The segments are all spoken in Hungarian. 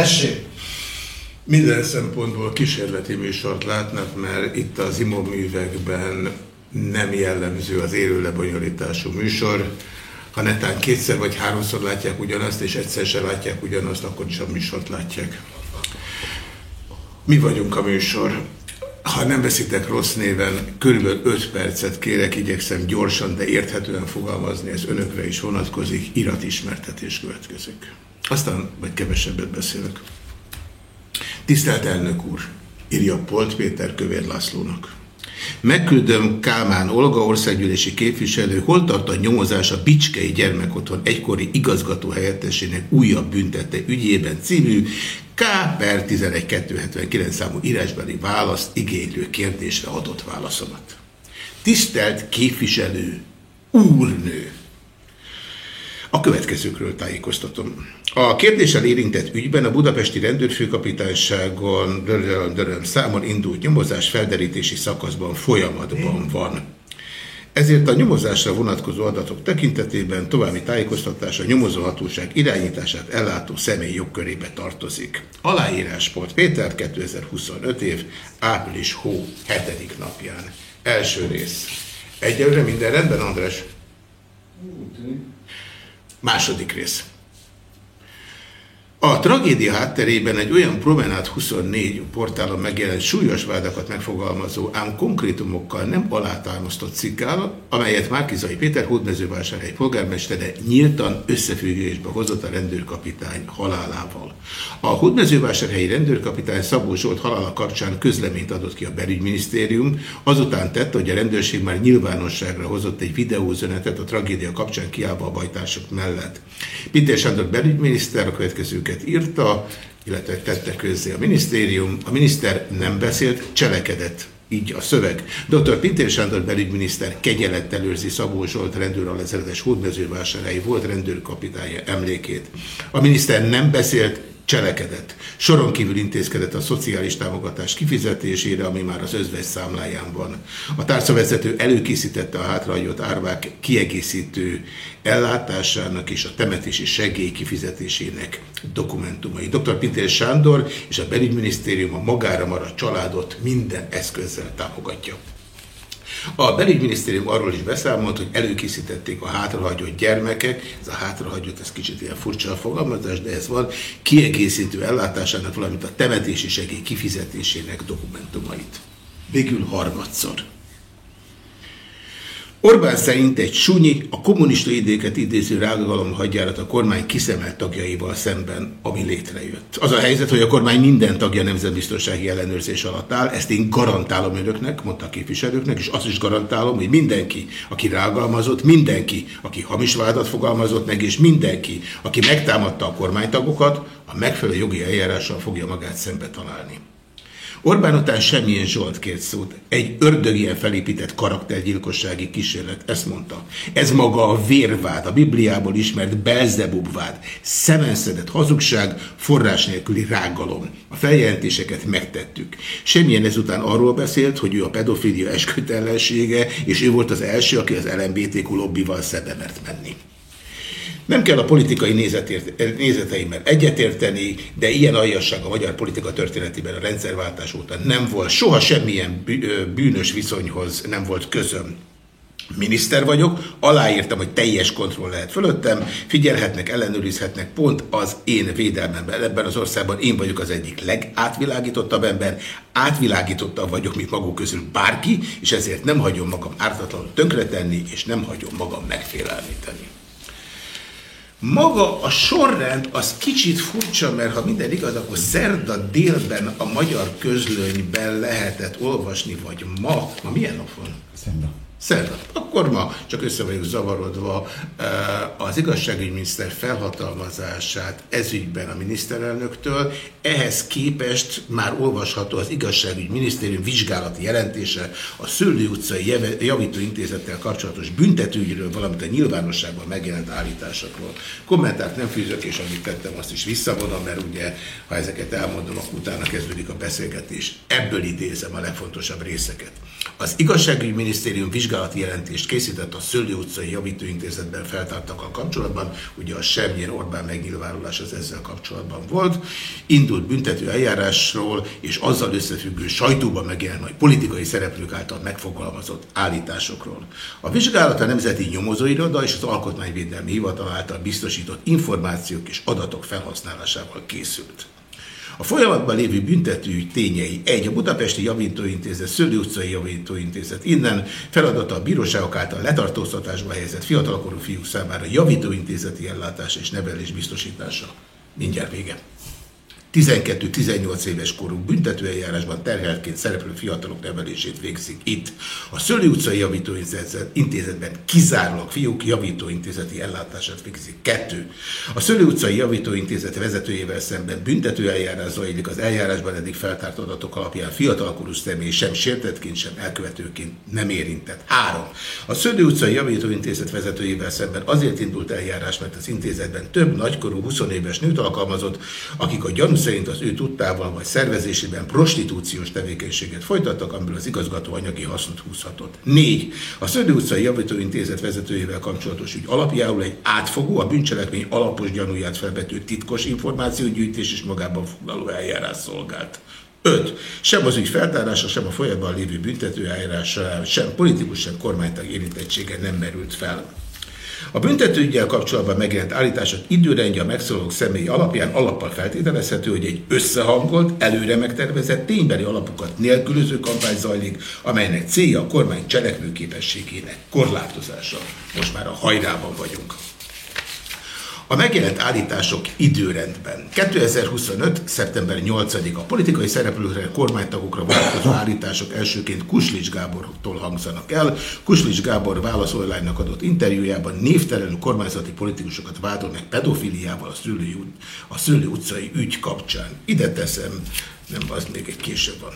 Tessék! Minden szempontból kísérleti műsort látnak, mert itt az imóművekben nem jellemző az élő lebonyolítású műsor. Ha netán kétszer vagy háromszor látják ugyanazt, és egyszer se látják ugyanazt, akkor sem műsort látják. Mi vagyunk a műsor. Ha nem veszitek rossz néven, körülbelül 5 percet kérek, igyekszem gyorsan, de érthetően fogalmazni, ez önökre is vonatkozik, iratismertetés következik. Aztán vagy kevesebbet beszélek. Tisztelt elnök úr, írja Polt Péter Kövér Lászlónak. Megküldöm Kálmán Olga országgyűlési képviselő, hol tart a nyomozás a Bicskei Gyermekotthon egykori igazgató helyettesének újabb büntette ügyében című K per 11279 számú írásbeli választ igénylő kérdésre adott válaszomat. Tisztelt képviselő, úrnő! A következőkről tájékoztatom. A kérdéssel érintett ügyben a budapesti rendőrfőkapitányságon döröm, döröm számon indult nyomozás felderítési szakaszban folyamatban van. Ezért a nyomozásra vonatkozó adatok tekintetében további tájékoztatás a nyomozóhatóság irányítását ellátó személy jogkörébe tartozik. Aláíráspont Péter 2025 év április hó 7. napján. Első rész. Egyelőre minden rendben, András? Második rész. A tragédia hátterében egy olyan Promenade 24 portálon megjelent súlyos vádakat megfogalmazó, ám konkrétumokkal nem alátámasztott cikkál, amelyet Márkizai Péter hódmezővásárhely polgármestere nyíltan összefüggésbe hozott a rendőrkapitány halálával. A hódmezővásárhelyi rendőrkapitány Szabó Zsolt halála kapcsán közleményt adott ki a belügyminisztérium, azután tett, hogy a rendőrség már nyilvánosságra hozott egy videózönetet a tragédia kapcsán kiállva a bajtársak mellett. Pintér Sándor belügyminiszter a következőket cikket írta, illetve tette közzé a minisztérium. A miniszter nem beszélt, cselekedett. Így a szöveg. Dr. Pintér Sándor belügyminiszter kegyelettel őrzi Szabó Zsolt rendőralezeredes hódmezővásárhelyi volt rendőrkapitánya emlékét. A miniszter nem beszélt, cselekedett. Soron kívül intézkedett a szociális támogatás kifizetésére, ami már az özvegy számláján van. A tárcavezető előkészítette a hátrahagyott árvák kiegészítő ellátásának és a temetési segély kifizetésének dokumentumai. Dr. Pintér Sándor és a belügyminisztérium a magára maradt családot minden eszközzel támogatja. A belügyminisztérium arról is beszámolt, hogy előkészítették a hátrahagyott gyermekek, ez a hátrahagyott, ez kicsit ilyen furcsa a fogalmazás, de ez van, kiegészítő ellátásának, valamint a temetési segély kifizetésének dokumentumait. Végül harmadszor. Orbán szerint egy sunyi, a kommunista idéket idéző rágalom hagyjárat a kormány kiszemelt tagjaival szemben, ami létrejött. Az a helyzet, hogy a kormány minden tagja nemzetbiztonsági ellenőrzés alatt áll, ezt én garantálom önöknek, mondta a képviselőknek, és azt is garantálom, hogy mindenki, aki rágalmazott, mindenki, aki hamis vádat fogalmazott meg, és mindenki, aki megtámadta a kormánytagokat, a megfelelő jogi eljárással fogja magát szembe találni. Orbán után semmilyen Zsolt kért szót. Egy ördögien felépített karaktergyilkossági kísérlet, ezt mondta. Ez maga a vérvád, a Bibliából ismert Belzebub vád, szemenszedett hazugság, forrás nélküli rágalom. A feljelentéseket megtettük. Semmilyen ezután arról beszélt, hogy ő a pedofilia eskütellensége, és ő volt az első, aki az LMBTQ lobbival szembe mert menni. Nem kell a politikai nézeteimmel egyetérteni, de ilyen aljasság a magyar politika történetében a rendszerváltás óta nem volt. Soha semmilyen bűnös viszonyhoz nem volt közöm. Miniszter vagyok, aláírtam, hogy teljes kontroll lehet fölöttem, figyelhetnek, ellenőrizhetnek, pont az én védelmemben. Ebben az országban én vagyok az egyik legátvilágítottabb ember, átvilágítottabb vagyok, mint maguk közül bárki, és ezért nem hagyom magam ártatlanul tönkretenni, és nem hagyom magam megfélelmíteni. Maga a sorrend az kicsit furcsa, mert ha minden igaz, akkor szerda délben a magyar közlönyben lehetett olvasni, vagy ma. Ma milyen nap van? Szerda. Szerda. Akkor ma csak össze vagyok zavarodva eh, az igazságügyminiszter felhatalmazását ezügyben a miniszterelnöktől. Ehhez képest már olvasható az igazságügyminisztérium vizsgálati jelentése a Szőlő utcai javítóintézettel kapcsolatos büntetőügyről, valamint a nyilvánosságban megjelent állításokról. Kommentárt nem fűzök, és amit tettem, azt is visszavonom, mert ugye, ha ezeket elmondom, akkor utána kezdődik a beszélgetés. Ebből idézem a legfontosabb részeket. Az igazságügyminisztérium vizsgálati vizsgálati jelentést készített a Szőlő utcai javítóintézetben feltártakkal kapcsolatban, ugye a Semjén Orbán megnyilvánulás az ezzel kapcsolatban volt. Indult büntető eljárásról és azzal összefüggő sajtóban megjelent majd politikai szereplők által megfogalmazott állításokról. A vizsgálat a Nemzeti Nyomozóiroda és az Alkotmányvédelmi Hivatal által biztosított információk és adatok felhasználásával készült. A folyamatban lévő büntető tényei egy a Budapesti Javítóintézet, Szőlő utcai Javítóintézet, innen feladata a bíróságok által letartóztatásba helyezett fiatalkorú fiúk számára javítóintézeti ellátás és nevelés biztosítása. Mindjárt vége. 12-18 éves korú büntetőeljárásban terheltként szereplő fiatalok nevelését végzik itt. A Szöli utcai javítóintézetben kizárólag fiúk javítóintézeti ellátását végzik. Kettő. A Szöli utcai javítóintézet vezetőjével szemben büntetőeljárás zajlik az eljárásban eddig feltárt adatok alapján fiatalkorú személy sem sértettként, sem elkövetőként nem érintett. Három. A Szöli utcai javítóintézet vezetőjével szemben azért indult eljárás, mert az intézetben több nagykorú 20 éves nőt alkalmazott, akik a gyanús szerint az ő tudtával vagy szervezésében prostitúciós tevékenységet folytattak, amiből az igazgató anyagi hasznot húzhatott. 4. A Szödő utcai javítóintézet vezetőjével kapcsolatos ügy alapjául egy átfogó, a bűncselekmény alapos gyanúját felvető titkos információgyűjtés és magában foglaló eljárás szolgált. 5. Sem az ügy feltárása, sem a folyamatban lévő büntetőeljárás sem politikus, sem kormánytag érintettsége nem merült fel. A büntetőügyel kapcsolatban megjelent állítások időrendje a megszólalók személyi alapján alappal feltételezhető, hogy egy összehangolt, előre megtervezett, ténybeli alapokat nélkülöző kampány zajlik, amelynek célja a kormány cselekvőképességének korlátozása. Most már a hajrában vagyunk. A megjelent állítások időrendben. 2025. szeptember 8-a politikai szereplőkre, kormánytagokra vonatkozó állítások elsőként Kuslics Gábortól hangzanak el. Kuslics Gábor válaszolványnak adott interjújában névtelenül kormányzati politikusokat vádol meg pedofiliával a Szőlő, a Szőlő utcai ügy kapcsán. Ide teszem, nem, az még egy később van.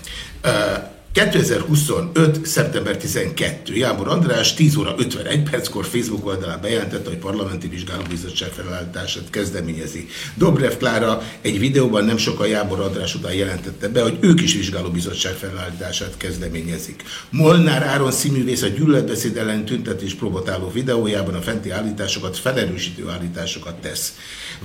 Uh, 2025. szeptember 12. Jámbor András 10 óra 51 perckor Facebook oldalán bejelentette, hogy parlamenti vizsgálóbizottság felállítását kezdeményezi. Dobrev Klára egy videóban nem sokkal Jámbor András után jelentette be, hogy ők is vizsgálóbizottság felállítását kezdeményezik. Molnár Áron színművész a gyűlöletbeszéd ellen tüntetés provokáló videójában a fenti állításokat felerősítő állításokat tesz.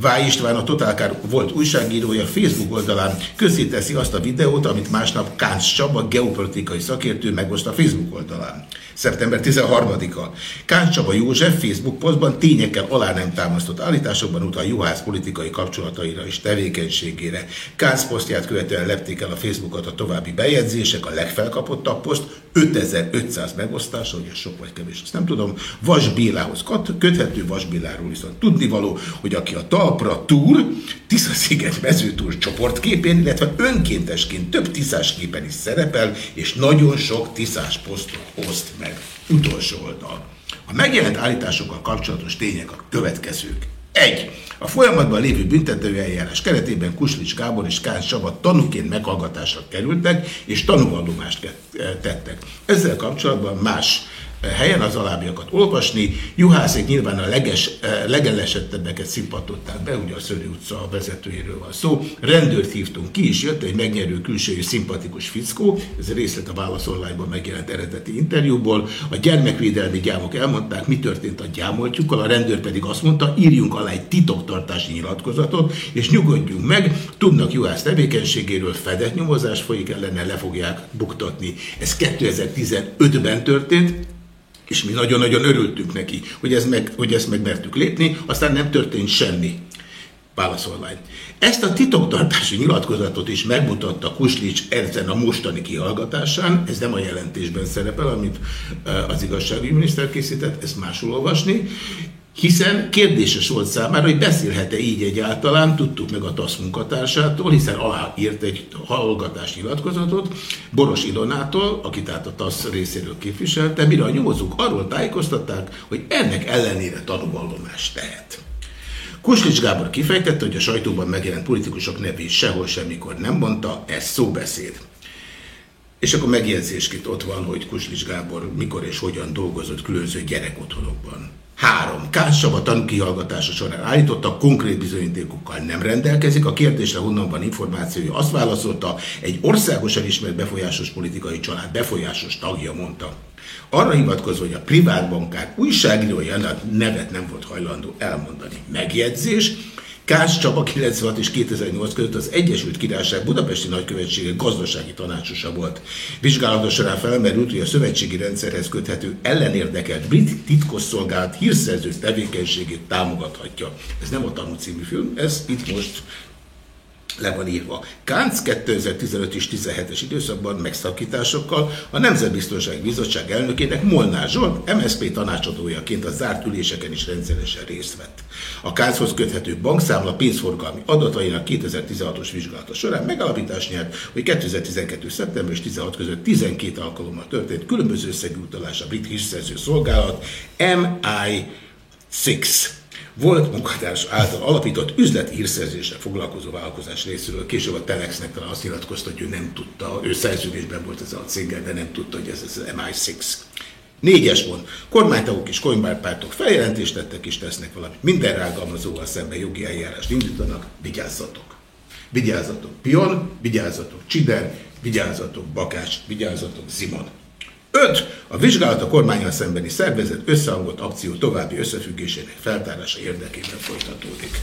Váj István a Totálkár volt újságírója Facebook oldalán közzéteszi azt a videót, amit másnap Kánc Csaba geopolitikai szakértő megoszt a Facebook oldalán. Szeptember 13-a. Kánc Csaba József Facebook posztban tényekkel alá nem támasztott állításokban utal Juhász politikai kapcsolataira és tevékenységére. Kánc posztját követően lepték el a Facebookot a további bejegyzések, a legfelkapottabb poszt, 5500 megosztása, hogy ez sok vagy kevés, azt nem tudom, Vas Bélához köthető, Vas Béláról viszont tudnivaló, hogy aki a talpra túr, Tisza-sziget mezőtúr csoportképén, illetve önkéntesként több tiszás képen is szerepel, és nagyon sok tiszás posztot oszt meg. Utolsó oldal. A megjelent állításokkal kapcsolatos tények a következők. Egy. A folyamatban lévő büntetőeljárás keretében Kuslics Gábor és Kán Csaba tanúként meghallgatásra kerültek, és tanúvallomást tettek. Ezzel kapcsolatban más helyen az alábbiakat olvasni. Juhászék nyilván a leges, eh, legelesettebbeket szippantották be, ugye a Szöri utca vezetőjéről van szó. Rendőrt hívtunk ki, is jött egy megnyerő külsőjű szimpatikus fickó, ez a részlet a válaszolványban megjelent eredeti interjúból. A gyermekvédelmi gyámok elmondták, mi történt a gyámoltjukkal, a rendőr pedig azt mondta, írjunk alá egy titoktartási nyilatkozatot, és nyugodjunk meg, tudnak Juhász tevékenységéről, fedett nyomozás folyik ellene, le fogják buktatni. Ez 2015-ben történt, és mi nagyon-nagyon örültünk neki, hogy, ez meg, hogy ezt megmertük lépni, aztán nem történt semmi. Válaszolvány. Ezt a titoktartási nyilatkozatot is megmutatta Kuslics ezen a mostani kihallgatásán, ez nem a jelentésben szerepel, amit eh, az igazságügyi miniszter készített, ezt máshol olvasni, hiszen kérdéses volt számára, hogy beszélhet-e így egyáltalán, tudtuk meg a TASZ munkatársától, hiszen aláírt egy hallgatási nyilatkozatot, Boros Ilonától, aki tehát a TASZ részéről képviselte, mire a nyomozók arról tájékoztatták, hogy ennek ellenére tanúvallomást tehet. Kuslics Gábor kifejtette, hogy a sajtóban megjelent politikusok nevét sehol semmikor nem mondta, ez szóbeszéd. És akkor megjegyzésként ott van, hogy Kuslics Gábor mikor és hogyan dolgozott különböző gyerekotthonokban. Három. Kács Csaba tanúkihallgatása során állította, konkrét bizonyítékokkal nem rendelkezik. A kérdésre honnan van információja, azt válaszolta, egy országosan ismert befolyásos politikai család befolyásos tagja mondta. Arra hivatkozva, hogy a privát bankár újságírója nevet nem volt hajlandó elmondani. Megjegyzés, Kács Csaba 96 és 2008 között az Egyesült Királyság Budapesti Nagykövetsége gazdasági tanácsosa volt. Vizsgálatos során felmerült, hogy a szövetségi rendszerhez köthető ellenérdekelt brit titkosszolgálat hírszerző tevékenységét támogathatja. Ez nem a tanú című film, ez itt most le van írva. Kánc 2015 és 17-es időszakban megszakításokkal a Nemzetbiztonsági Bizottság elnökének Molnár Zsolt MSZP tanácsadójaként a zárt üléseken is rendszeresen részt vett. A Kánchoz köthető bankszámla pénzforgalmi adatainak 2016-os vizsgálata során megalapítás nyert, hogy 2012. szeptember és 16 között 12 alkalommal történt különböző összegű utalás a brit hírszerző szolgálat MI6 volt munkatárs által alapított üzleti hírszerzéssel foglalkozó vállalkozás részéről. Később a Telexnek talán azt nyilatkozta, hogy ő nem tudta, ő szerződésben volt ez a céggel, de nem tudta, hogy ez az MI6. Négyes mond. Kormánytagok és kormánypártok feljelentést tettek és tesznek valamit. Minden rágalmazóval szemben jogi eljárást indítanak. Vigyázzatok! Vigyázzatok Pion, vigyázzatok Csider, vigyázzatok Bakács, vigyázzatok Zimon. 5. A vizsgálat a kormányal szembeni szervezet összehangolt akció további összefüggésének feltárása érdekében folytatódik.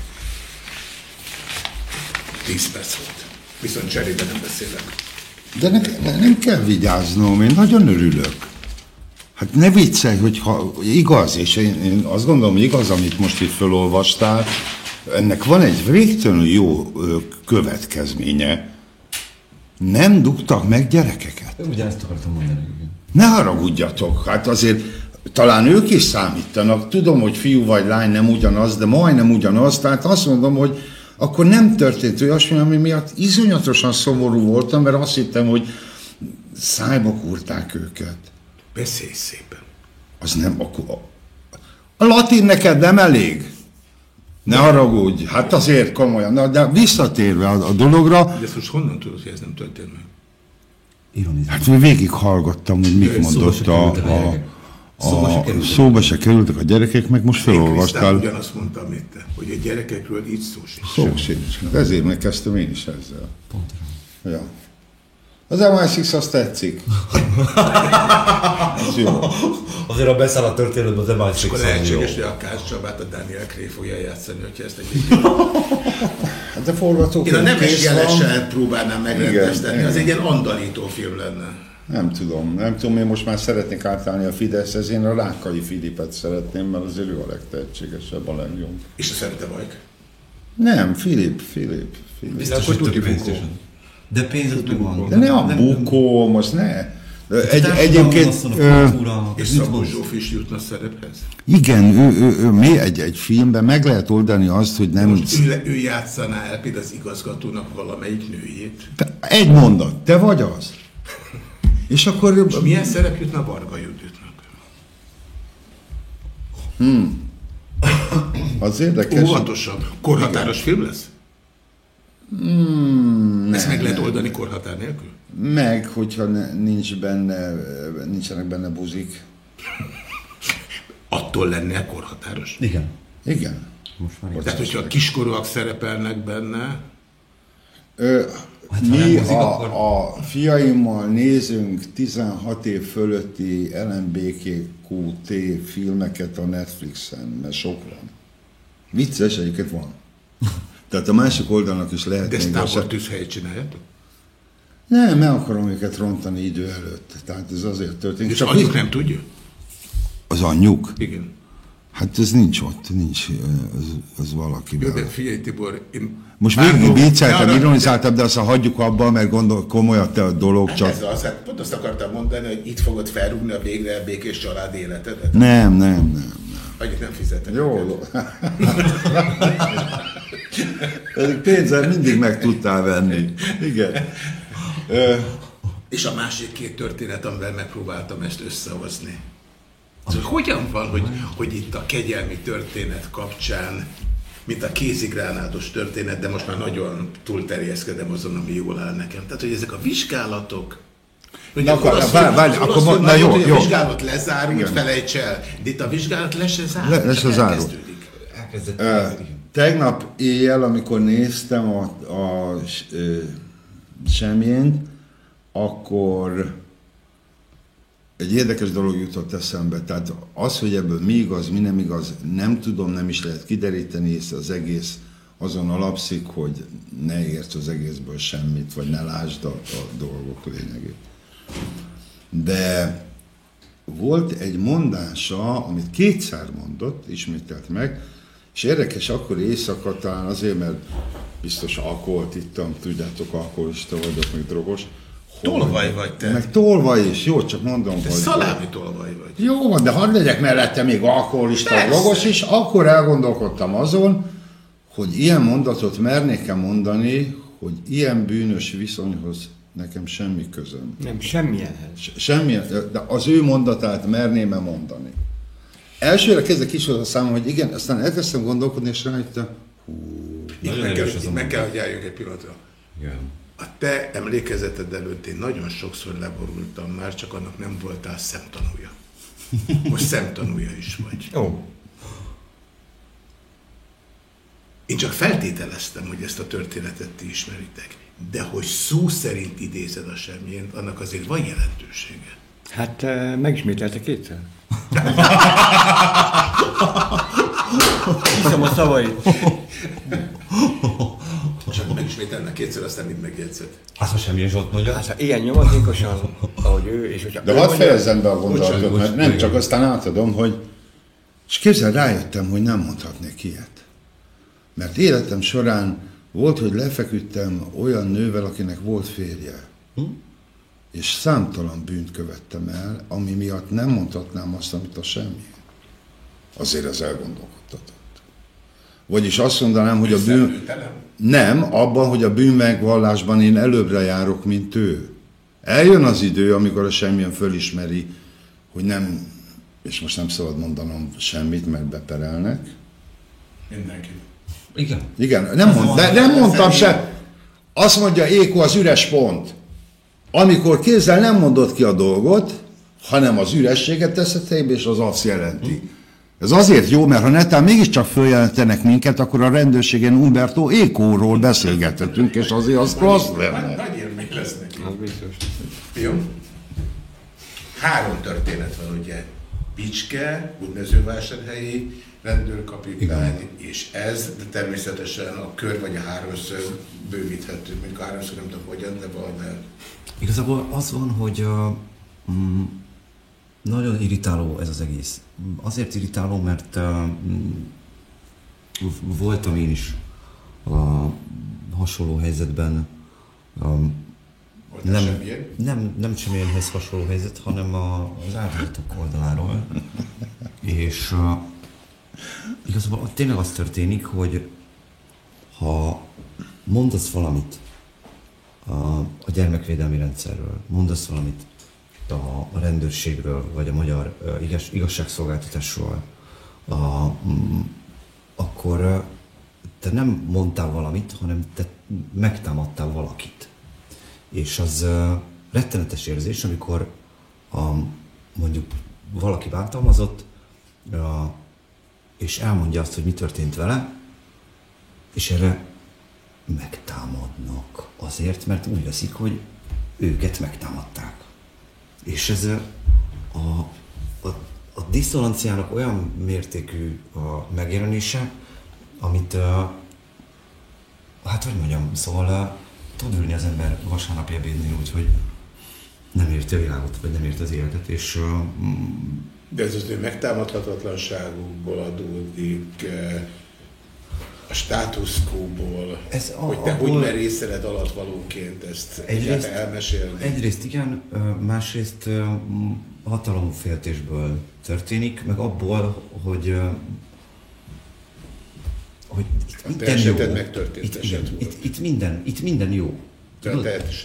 10 perc volt. Viszont cserébe nem beszélek. De ne, nem kell vigyáznom, én nagyon örülök. Hát ne viccelj, hogyha igaz, és én, én azt gondolom, hogy igaz, amit most itt felolvastál, ennek van egy végtelenül jó következménye. Nem dugtak meg gyerekeket. Ugyanezt akartam mondani. Ne haragudjatok, hát azért talán ők is számítanak. Tudom, hogy fiú vagy lány nem ugyanaz, de majdnem ugyanaz. Tehát azt mondom, hogy akkor nem történt olyasmi, ami miatt iszonyatosan szomorú voltam, mert azt hittem, hogy szájba kúrták őket. Beszélj szépen. Az nem, akkor... A latin neked nem elég? Ne haragudj, hát azért komolyan. Na, de visszatérve a, a dologra... De ezt most honnan tudod, hogy ez nem történt meg? Ironizálni. Hát végig hallgattam, hogy mit mondott a, a, a, szóba, se kerültek. szóba se kerültek a gyerekek, meg most felolvastál. Én ugyanazt mondtam, amit te, hogy a gyerekekről így szó sincs. Szó sincs. Ezért megkezdtem én is ezzel. Pontosan. Ja. Az MI6 azt tetszik. az jó. Azért a beszáll a történetben az MI6 Akkor lehetséges, hogy a Kász Csabát a Daniel Craig fogja játszani, hogyha ezt egy de forgatókönyv Én a nemes jelesen próbálnám megrendeztetni, az egy ilyen andalító film lenne. Nem tudom, nem tudom, én most már szeretnék átállni a Fideszhez, én a Rákai Filipet szeretném, mert azért ő a legtehetségesebb, a legjobb. És a szerete vagy? Nem, Filip, Filip. Filip. Biztos, hogy tudjuk de pénzed van. De ne a bukó, most ne. Egy, egyébként... És Szabó Zsófi is jutna szerephez? Igen, ő, ő, ő, mi egy, egy filmben meg lehet oldani azt, hogy nem... Most ő, ő játszaná el például az igazgatónak valamelyik nőjét. Te, egy mondat, te vagy az. És akkor... És milyen szerep jutna Varga Juditnak? Hmm. Az érdekes. Óvatosabb. Korhatáros film lesz? Hmm, Ezt meg lehet oldani korhatár nélkül? Meg, hogyha ne, nincs benne, nincsenek benne buzik. Attól lenne korhatáros? Igen. Igen. Most már Tehát, hogyha a kiskorúak szerepelnek benne... Ö, hát, mi buzik, a, akkor... a fiaimmal nézünk 16 év fölötti LMBTQT filmeket a Netflixen, mert sok van. Vicces, egyiket van. Tehát a másik oldalnak is lehet... De ezt tábor tűzhelyet csináljátok? Nem, meg akarom őket rontani idő előtt. Tehát ez azért történik. És Csak anyjuk nem tudja? Az anyjuk? Igen. Hát ez nincs ott, nincs, az, az valaki. Jó, de figyelj Tibor, én most végig vicceltem, ironizáltam, de azt hagyjuk abba, mert gondol, komolyan te a dolog hát csak... Ez az, hát pont azt akartam mondani, hogy itt fogod felrúgni a végre a békés család életedet. Nem, nem, nem. nem. Annyit nem fizetek. Jó. Pedig pénzzel mindig meg tudtál venni. Igen. És a másik két történet, amivel megpróbáltam ezt összehozni. Szóval hogyan van, hogy, hogy itt a kegyelmi történet kapcsán, mint a kézigránátos történet, de most már nagyon túlterjeszkedem azon, ami jól áll nekem. Tehát, hogy ezek a vizsgálatok, hogy na, akkor, azt, várj, várj, akkor azt, na, jó, jó. a vizsgálat lezárult, felejts el. De itt a vizsgálat le se zárul, le, le se zárul. Uh, tegnap éjjel, amikor néztem a, a, a semjén, akkor egy érdekes dolog jutott eszembe, tehát az, hogy ebből mi igaz, mi nem igaz, nem tudom, nem is lehet kideríteni, és az egész azon alapszik, hogy ne érts az egészből semmit, vagy ne lásd a, a dolgok lényegét. De volt egy mondása, amit kétszer mondott, ismételt meg, és érdekes, akkor éjszaka talán azért, mert biztos alkoholt ittam, tudjátok, alkoholista vagyok, meg drogos. Tolvaj vagy te. Meg tolvaj is, jó, csak mondom, Te hogy... szalámi tolvaj vagy. Jó van, de hadd legyek mellette még alkoholista, Persze. drogos is, akkor elgondolkodtam azon, hogy ilyen mondatot mernék-e mondani, hogy ilyen bűnös viszonyhoz nekem semmi közöm. Nem, semmilyenhez. Semmi, de az ő mondatát merném-e mondani. Elsőre kezdek is a számom, hogy igen, aztán elkezdtem gondolkodni, és rájöttem, Itt Nagyon meg kell, az itt meg kell, hogy álljunk egy pillanatra. Igen. A te emlékezeted előtt én nagyon sokszor leborultam már, csak annak nem voltál szemtanúja. Most szemtanúja is vagy. Ó, Én csak feltételeztem, hogy ezt a történetet ti ismeritek. De hogy szó szerint idézed a semmilyen, annak azért van jelentősége. Hát eh, megismételte kétszer. Hiszem a szavait. Csak megismételnek kétszer, aztán mind megjegyzed. Azt ha semmilyen Zsolt mondja. Hát ha ilyen nyomatékosan, ahogy ő, és hogyha De hadd fejezzem be a gondolatot, mert nem csak aztán átadom, hogy és képzel, rájöttem, hogy nem mondhatnék ilyet. Mert életem során volt, hogy lefeküdtem olyan nővel, akinek volt férje. És számtalan bűnt követtem el, ami miatt nem mondhatnám azt, amit a semmi. Azért ez elgondolkodtatott. Vagyis azt mondanám, hogy a bűn... Nem, abban, hogy a bűnmegvallásban én előbbre járok, mint ő. Eljön az idő, amikor a semmilyen fölismeri, hogy nem, és most nem szabad mondanom semmit, mert beperelnek. Mindenki. Igen. Igen, nem, mond, de nem mondtam se. Azt mondja Éko az üres pont. Amikor kézzel nem mondod ki a dolgot, hanem az ürességet teszed helybe, és az azt jelenti. Ez azért jó, mert ha netán mégiscsak följelentenek minket, akkor a rendőrségen Umberto Ékóról beszélgethetünk, és azért az klassz lenne. Nagy élmény lesz neki. Az biztos. Jó? Három történet van, ugye? Bicske, Mezővásárhelyi, rendőrkapitány, és ez, de természetesen a kör vagy a háromszög bővíthető, mondjuk a háromszög nem tudom hogyan, de valahogy Igazából az van, hogy uh, mm, nagyon irritáló ez az egész. Azért irritáló, mert uh, voltam én is uh, hasonló helyzetben. Um, nem, semmilyen? nem, nem semmilyenhez hasonló helyzet, hanem a, az áldozatok oldaláról. És uh, igazából tényleg az történik, hogy ha mondasz valamit a, a gyermekvédelmi rendszerről, mondasz valamit a, a rendőrségről, vagy a magyar igaz, igazságszolgáltatásról, a, mm, akkor te nem mondtál valamit, hanem te megtámadtál valakit. És az uh, rettenetes érzés, amikor a, mondjuk valaki bántalmazott, uh, és elmondja azt, hogy mi történt vele, és erre megtámadnak azért, mert úgy veszik, hogy őket megtámadták. És ez a, a, a diszonanciának olyan mértékű a megjelenése, amit, uh, hát hogy mondjam, szóval uh, tud ülni az ember vasárnapi ebédnél úgy, hogy nem érti a világot, vagy nem érti az életet, és uh, De ez az ő megtámadhatatlanságukból adódik, a státuszkóból, Ez a- hogy te abból- hogy merészeled alatvalóként ezt Egyrészt- elmesélni. Egyrészt igen, másrészt hatalomféltésből történik, meg abból, hogy hogy itt A minden jó. megtörtént itt, igen, volt. itt, itt, minden, itt minden jó. Te-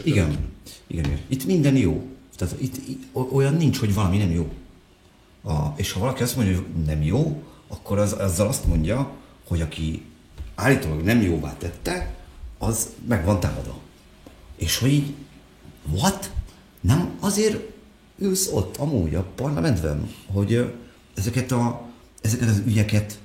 igen, igen, igen. Itt minden jó. Tehát itt, itt olyan nincs, hogy valami nem jó. A, és ha valaki azt mondja, hogy nem jó, akkor az, azzal azt mondja, hogy aki állítólag nem jóvá tette, az meg van támadva. És hogy így, what? Nem azért ülsz ott amúgy a parlamentben, hogy ezeket, a, ezeket az ügyeket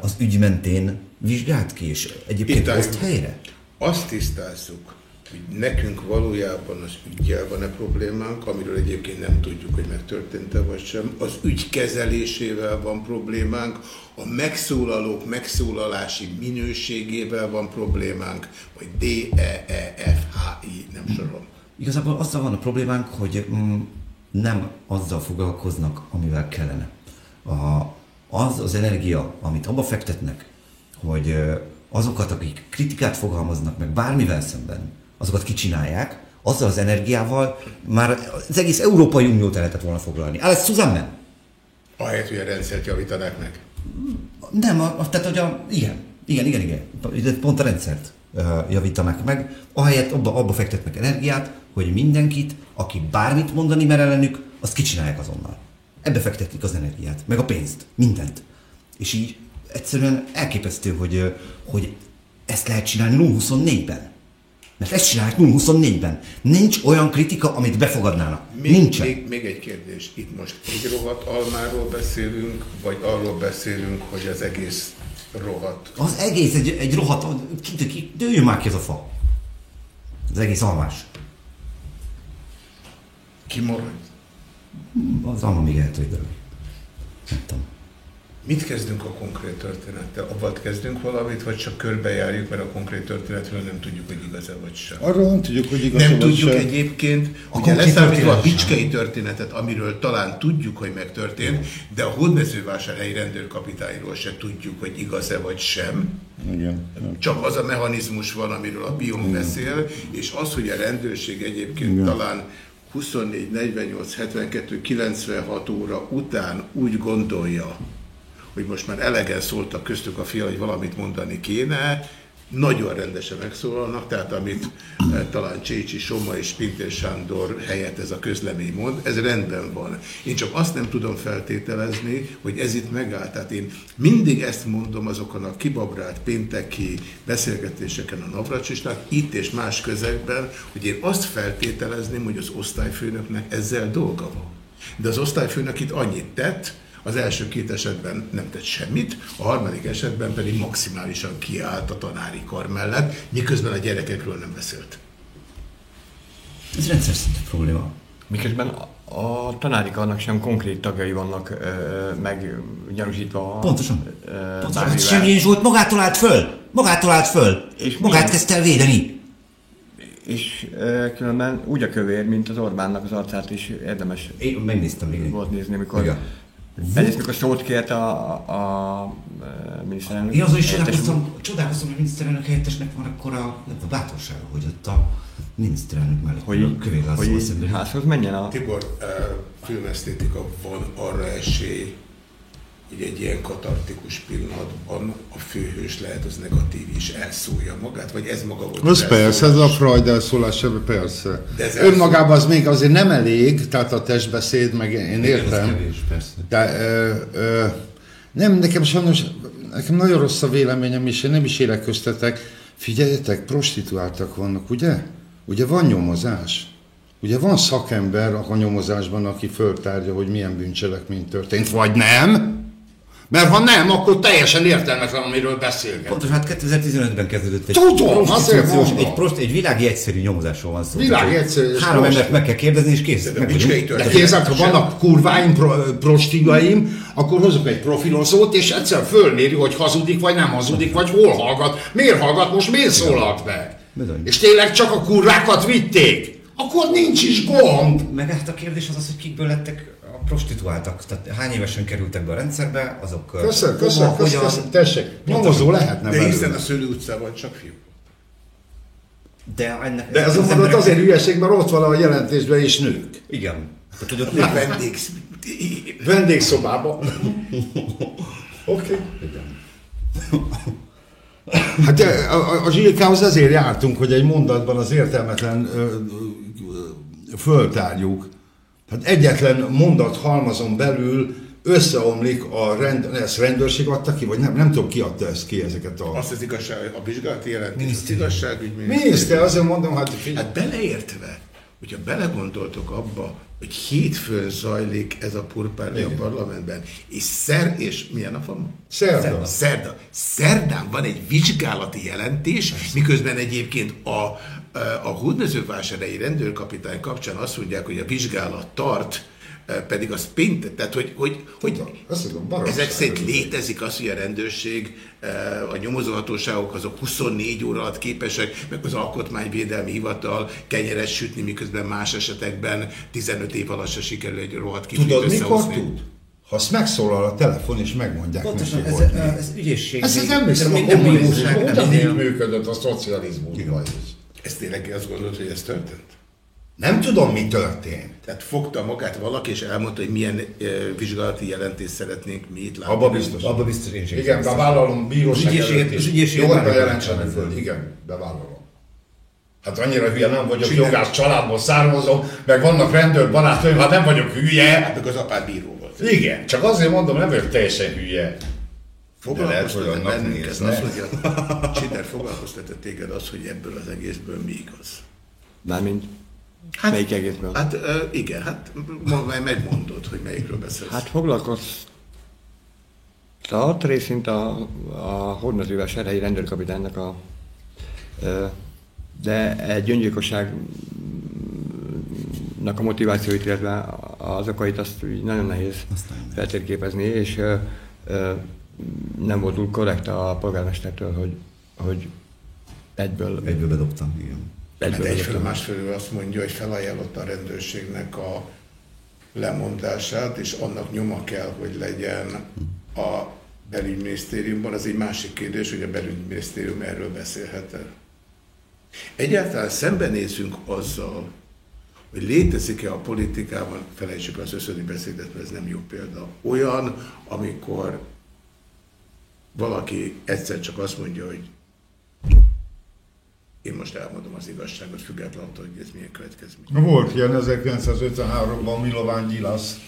az ügy mentén vizsgált ki, és egyébként Itt álljunk. helyre. Azt tisztázzuk, hogy nekünk valójában az ügyjel van-e problémánk, amiről egyébként nem tudjuk, hogy megtörtént-e vagy sem, az ügy kezelésével van problémánk, a megszólalók megszólalási minőségével van problémánk, vagy D, E, E, F, H, I, nem sorolom. Igazából azzal van a problémánk, hogy mm, nem azzal foglalkoznak, amivel kellene. A, az az energia, amit abba fektetnek, hogy azokat, akik kritikát fogalmaznak meg bármivel szemben, azokat kicsinálják, azzal az energiával már az egész Európai Uniót el lehetett volna foglalni. Alice Susanne! Ahelyett, hogy a rendszert javítanák meg. Nem, a, a, tehát hogy a, igen, igen, igen, igen. Ide Pont a rendszert uh, javítanák meg, ahelyett abba, abba fektetnek energiát, hogy mindenkit, aki bármit mondani mer ellenük, azt kicsinálják azonnal. Ebbe fektetik az energiát, meg a pénzt, mindent. És így egyszerűen elképesztő, hogy, hogy ezt lehet csinálni 0-24-ben. Mert ezt csinálják 0-24-ben. Nincs olyan kritika, amit befogadnának. Még, Nincsen. Még, még egy kérdés. Itt most egy rohadt almáról beszélünk, vagy arról beszélünk, hogy az egész rohadt. Az egész egy, egy rohadt, ki, ki, dőljön már ki ez a fa. Az egész almás. Ki marad? Az alma még el tudja dőlni. Nem tudom. Mit kezdünk a konkrét történettel? Abban kezdünk valamit, vagy csak körbejárjuk, mert a konkrét történetről nem tudjuk, hogy igaz-e vagy sem. Arról nem tudjuk, hogy igaz Nem vagy tudjuk sem. egyébként, ugye konkrét leszámítva a bicskei történetet, amiről talán tudjuk, hogy megtörtént, de a hódmezővásárhelyi rendőrkapitányról se tudjuk, hogy igaz-e vagy sem. Igen. Csak az a mechanizmus van, amiről a BIOM beszél, és az, hogy a rendőrség egyébként Igen. talán 24, 48, 72, 96 óra után úgy gondolja, hogy most már elegen szóltak köztük a fia, hogy valamit mondani kéne, nagyon rendesen megszólalnak, tehát amit eh, talán Csécsi Soma és Pintér Sándor helyett ez a közlemény mond, ez rendben van. Én csak azt nem tudom feltételezni, hogy ez itt megállt. Tehát én mindig ezt mondom azokon a kibabrált pénteki beszélgetéseken a Navracsisnak, itt és más közegben, hogy én azt feltételezném, hogy az osztályfőnöknek ezzel dolga van. De az osztályfőnök itt annyit tett, az első két esetben nem tett semmit, a harmadik esetben pedig maximálisan kiállt a tanári kar mellett, miközben a gyerekekről nem beszélt. Ez rendszer szintű probléma. Miközben a, tanári karnak sem konkrét tagjai vannak ö, meg gyanúsítva. Pontosan. ö, Pontosan. bármivel. Hát Semjén Zsolt magától állt föl. Magától állt föl. És magát milyen- kezdte el védeni. És ö, különben úgy a kövér, mint az Orbánnak az arcát is érdemes Én megnéztem még. volt nézni, amikor Igen. Egyrészt mikor szót kért a, a, a miniszterelnök. Én azon is csodálkoztam, csodálkoztam, hogy a miniszterelnök helyettesnek van akkor a, a bátorsága, hogy ott a miniszterelnök mellett hogy, a Kövér László hogy házhoz menjen a... Tibor, eh, filmesztétika van arra esély, hogy egy ilyen katartikus pillanatban a főhős lehet az negatív is elszólja magát, vagy ez maga volt? Az az persze, ez a? Freud elszólás, persze. De ez Önmagában az még azért nem elég, tehát a testbeszéd, meg én értem. kevés, persze. De ö, ö, nem, nekem sajnos, nekem nagyon rossz a véleményem, és én nem is élek köztetek. Figyeljetek, prostituáltak vannak, ugye? Ugye van nyomozás? Ugye van szakember a nyomozásban, aki föltárja, hogy milyen bűncselekmény történt, vagy nem? Mert ha nem, akkor teljesen értelmetlen, amiről beszélget. Pontosan, hát 2015-ben kezdődött egy Tudom, azért prostitúciós, egy, prost, egy világi egyszerű nyomozásról van szó. Világi egyszerű, Három embert meg kell kérdezni, és kész. De. De képzeld, ha vannak kurváim, pro, prostigaim, akkor hozok egy profilozót, és egyszer fölméri, hogy hazudik, vagy nem hazudik, vagy hol hallgat, miért hallgat, most miért szólalt meg. Bizony. És tényleg csak a kurvákat vitték. Akkor nincs is gond. Meg hát a kérdés az az, hogy kikből lettek a prostituáltak. Tehát hány évesen kerültek be a rendszerbe, azok... Köszön, hova, köszön, hogyan- köszön, köszön, tessék. Nyomozó lehetne De hiszen a Szőlő utcában csak fiú. De, ennek, De ez az emberek- azért hülyeség, mert ott van a jelentésben is nők. Igen. Tehát, hogy ott A vendég... Vendégszobában. Oké. Hát a, a, a zsírkához azért jártunk, hogy egy mondatban az értelmetlen ö, ö, föltárjuk. Hát egyetlen mondat halmazon belül összeomlik a rend, ezt rendőrség adta ki, vagy nem, nem tudom ki adta ezt ki ezeket a... Azt az igazság, a vizsgálati jelentés, az igazságügy Miniszter, azért mondom, hát Hát beleértve, hogyha belegondoltok abba, hogy hétfőn zajlik ez a purpárni a parlamentben, és szer, és milyen nap van? Szerda. Szerda. Szerdán van egy vizsgálati jelentés, miközben egyébként a, a hódmezővásárhelyi rendőrkapitány kapcsán azt mondják, hogy a vizsgálat tart, pedig az péntek, tehát hogy, hogy, hogy Tudom, azt baromság. ezek szerint létezik az, hogy a rendőrség, a nyomozóhatóságok azok 24 óra alatt képesek, meg az Alkotmányvédelmi Hivatal kenyeres sütni, miközben más esetekben 15 év alatt se sikerül egy rohadt kiflit Tudod, mikor összehozni. tud? Ha azt megszólal a telefon, és megmondják Pontosan, neki, ez, mi. ez ügyészség. Ez, ez a nem kommunizmus bíróság, nem ugyanígy izé- működött a szocializmusban is. Ez tényleg azt gondolod, hogy ez történt? Nem tudom, mi történt. Tehát fogta magát valaki, és elmondta, hogy milyen uh, vizsgálati jelentést szeretnénk mi itt látni. Abba biztos. Abba biztos én sem Igen, bevállalom bíróság előtt is. az ügyészség már jelentsenek nem föl. Igen, bevállalom. Hát annyira hülye nem vagyok, Csinál. jogász családból származom, meg vannak rendőr barátaim, hát nem vagyok hülye. Hát az apád bíró volt. Igen, csak azért mondom, nem vagyok teljesen hülye. Foglalkoztatott bennünket az, hogy a Csider foglalkoztatott téged az, hogy ebből az egészből mi igaz. Mármint hát, melyik egészből? Hát, igen, hát ma majd megmondod, hogy melyikről beszélsz. hát foglalkoztat részint a, a Hódmezőves erhelyi rendőrkapitánynak a de egy öngyilkosságnak a motivációit, illetve az okait azt nagyon nehéz feltérképezni, és ö, ö, nem volt túl korrekt a polgármestertől, hogy, hogy egyből, Egyből bedobtam, igen. Hát egyből egyfelől bedobtam. másfelől azt mondja, hogy felajánlotta a rendőrségnek a lemondását, és annak nyoma kell, hogy legyen a belügyminisztériumban. Az egy másik kérdés, hogy a belügyminisztérium erről beszélhet-e. Egyáltalán szembenézünk azzal, hogy létezik-e a politikában, felejtsük az összödi beszédet, mert ez nem jó példa, olyan, amikor valaki egyszer csak azt mondja, hogy én most elmondom az igazságot, függetlenül hogy ez milyen következmény. Volt ilyen 1953-ban Milovány Gyilasz,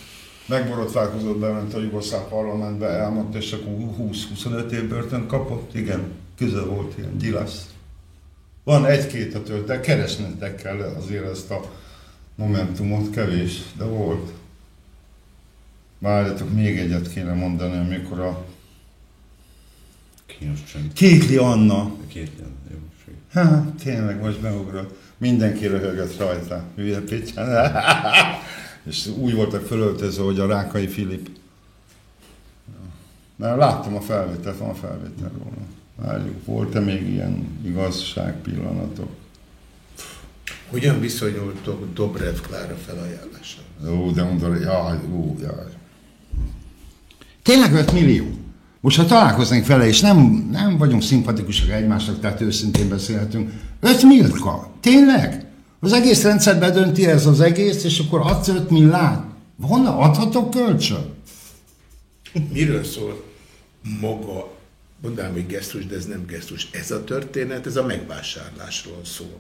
megborotfálkozott, bement a Jugoszláv parlamentbe, elmondta, és akkor 20-25 év börtön kapott. Igen, közel volt ilyen Gyilasz. Van egy-két a tört, de keresnetek kell azért ezt a momentumot, kevés, de volt. Várjatok, még egyet kéne mondani, amikor a Kékli Anna, Két ilyen, jó. Hát, tényleg most beugrott. Mindenki röhögött rajta. Hülye picsán. És úgy voltak fölöltözve, hogy a Rákai Filip. Mert láttam a felvételt, van a felvétel róla. Várjuk, volt-e még ilyen igazság pillanatok? Hogyan viszonyultok Dobrev Klára felajánlására? Ó, de mondom, jaj, ó, jaj. Tényleg 5 millió? Most ha találkoznénk vele, és nem, nem vagyunk szimpatikusak egymásnak, tehát őszintén beszélhetünk. 5 millió? Tényleg? Az egész rendszer bedönti ez az egész, és akkor adsz 5 millát? Honnan adhatok kölcsön? Miről szól maga, mondanám, hogy gesztus, de ez nem gesztus. Ez a történet, ez a megvásárlásról szól.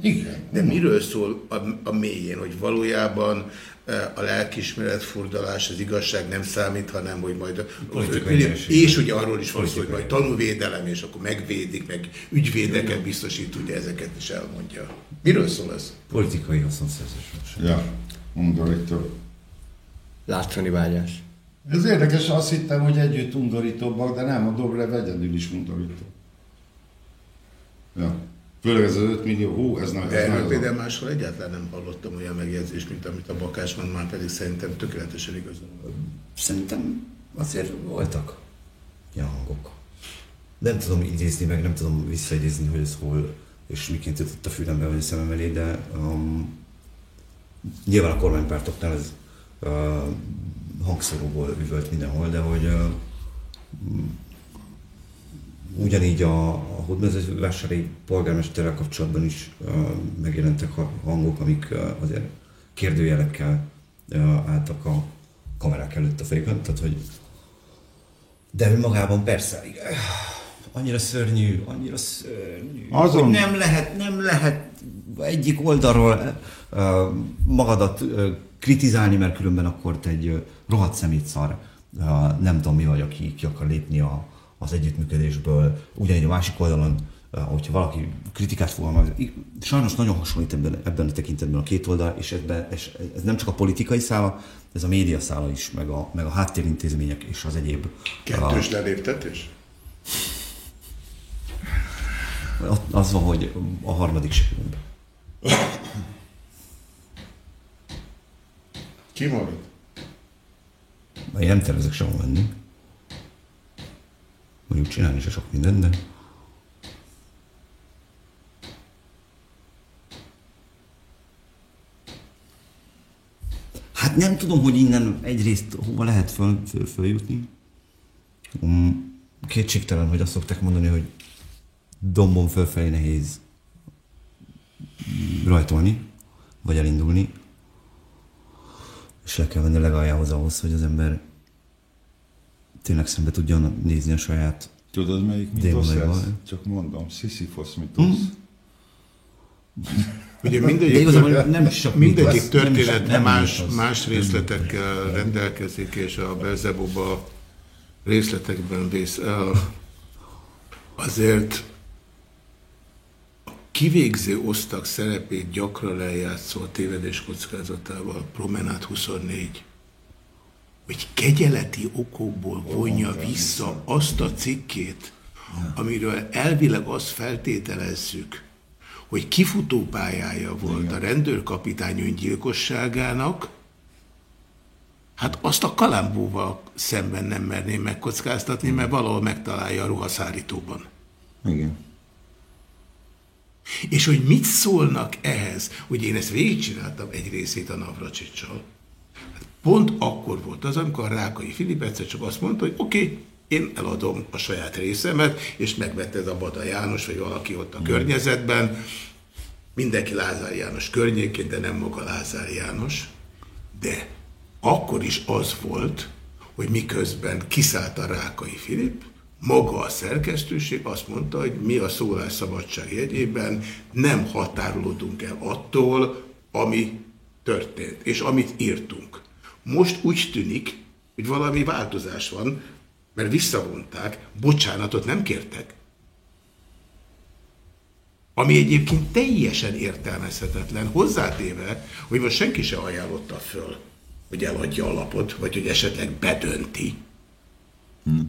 Igen. De miről szól a, a mélyén, hogy valójában a lelkismeret furdalás, az igazság nem számít, hanem hogy majd... a- és ugye arról is van szó, hogy majd tanúvédelem, és akkor megvédik, meg ügyvédeket biztosít, ugye ezeket is elmondja. Miről szól ez? Politikai haszonszerzés. Ja, undorító. Látszani vágyás. Ez érdekes, azt hittem, hogy együtt undorítóbbak, de nem, a Dobrev egyedül is undorító. Ja. Főleg ez az 5 millió, hú, ez nagy. Erről nagy például máshol egyáltalán nem hallottam olyan megjegyzést, mint amit a Bakás mond, már pedig szerintem tökéletesen igazán van. Szerintem azért voltak ilyen hangok. Nem tudom idézni, meg nem tudom visszaidézni, hogy ez hol és miként jutott a fülembe vagy a szemem elé, de um, nyilván a kormánypártoknál ez uh, hangszóróból üvölt mindenhol, de hogy uh, ugyanígy a, a hódmezővásári polgármesterrel kapcsolatban is uh, megjelentek ha- hangok, amik uh, azért kérdőjelekkel uh, álltak a kamerák előtt a fejükön, tehát hogy de önmagában persze, igen. annyira szörnyű, annyira szörnyű, Azon- hogy nem lehet, nem lehet egyik oldalról uh, magadat uh, kritizálni, mert különben akkor te egy uh, rohadt szemétszar, uh, nem tudom mi vagy, aki ki akar lépni a, az együttműködésből, ugyanígy a másik oldalon hogyha valaki kritikát fogalmaz, sajnos nagyon hasonlít ebben, ebben a tekintetben a két oldal, és ebben, és ez nem csak a politikai szála, ez a média szála is, meg a, meg a háttérintézmények és az egyéb. Kettős leléptetés? Az van, hogy a harmadik sikerünk. Ki marad? Én nem tervezek sehol menni. Mondjuk csinálni se sok minden, de... Hát nem tudom, hogy innen egyrészt hova lehet föl, föl, följutni. Um, kétségtelen, hogy azt szokták mondani, hogy dombon fölfelé nehéz rajtolni, vagy elindulni. És le kell venni a legaljához ahhoz, hogy az ember tényleg szembe tudjon nézni a saját Tudod, melyik mitosz ez? Csak mondom, Sisyphos mitosz. Hmm. Ugye mindegyik, nem is mindegyik történet nem más, más részletekkel rendelkezik, és a Belzebóba részletekben vész el. Azért a kivégző osztag szerepét gyakran lejátszó a tévedés kockázatával, Promenát 24 hogy kegyeleti okokból vonja vissza azt a cikkét, amiről elvileg azt feltételezzük, hogy kifutópályája volt a rendőrkapitány öngyilkosságának, hát azt a kalambóval szemben nem merném megkockáztatni, mert valahol megtalálja a ruhaszárítóban. Igen. És hogy mit szólnak ehhez, hogy én ezt végigcsináltam egy részét a Navracsicsal. Pont akkor volt az, amikor a Rákai Filip egyszer csak azt mondta, hogy oké, okay, én eladom a saját részemet, és megvetted a Bada János, vagy valaki ott a környezetben, mindenki Lázár János környékén, de nem maga Lázár János, de akkor is az volt, hogy miközben kiszállt a Rákai Filip, maga a szerkesztőség azt mondta, hogy mi a szólásszabadság jegyében nem határolódunk el attól, ami történt, és amit írtunk. Most úgy tűnik, hogy valami változás van, mert visszavonták, bocsánatot nem kértek. Ami egyébként teljesen értelmezhetetlen, hozzátéve, hogy most senki se ajánlotta föl, hogy eladja a lapot, vagy hogy esetleg bedönti. Hm.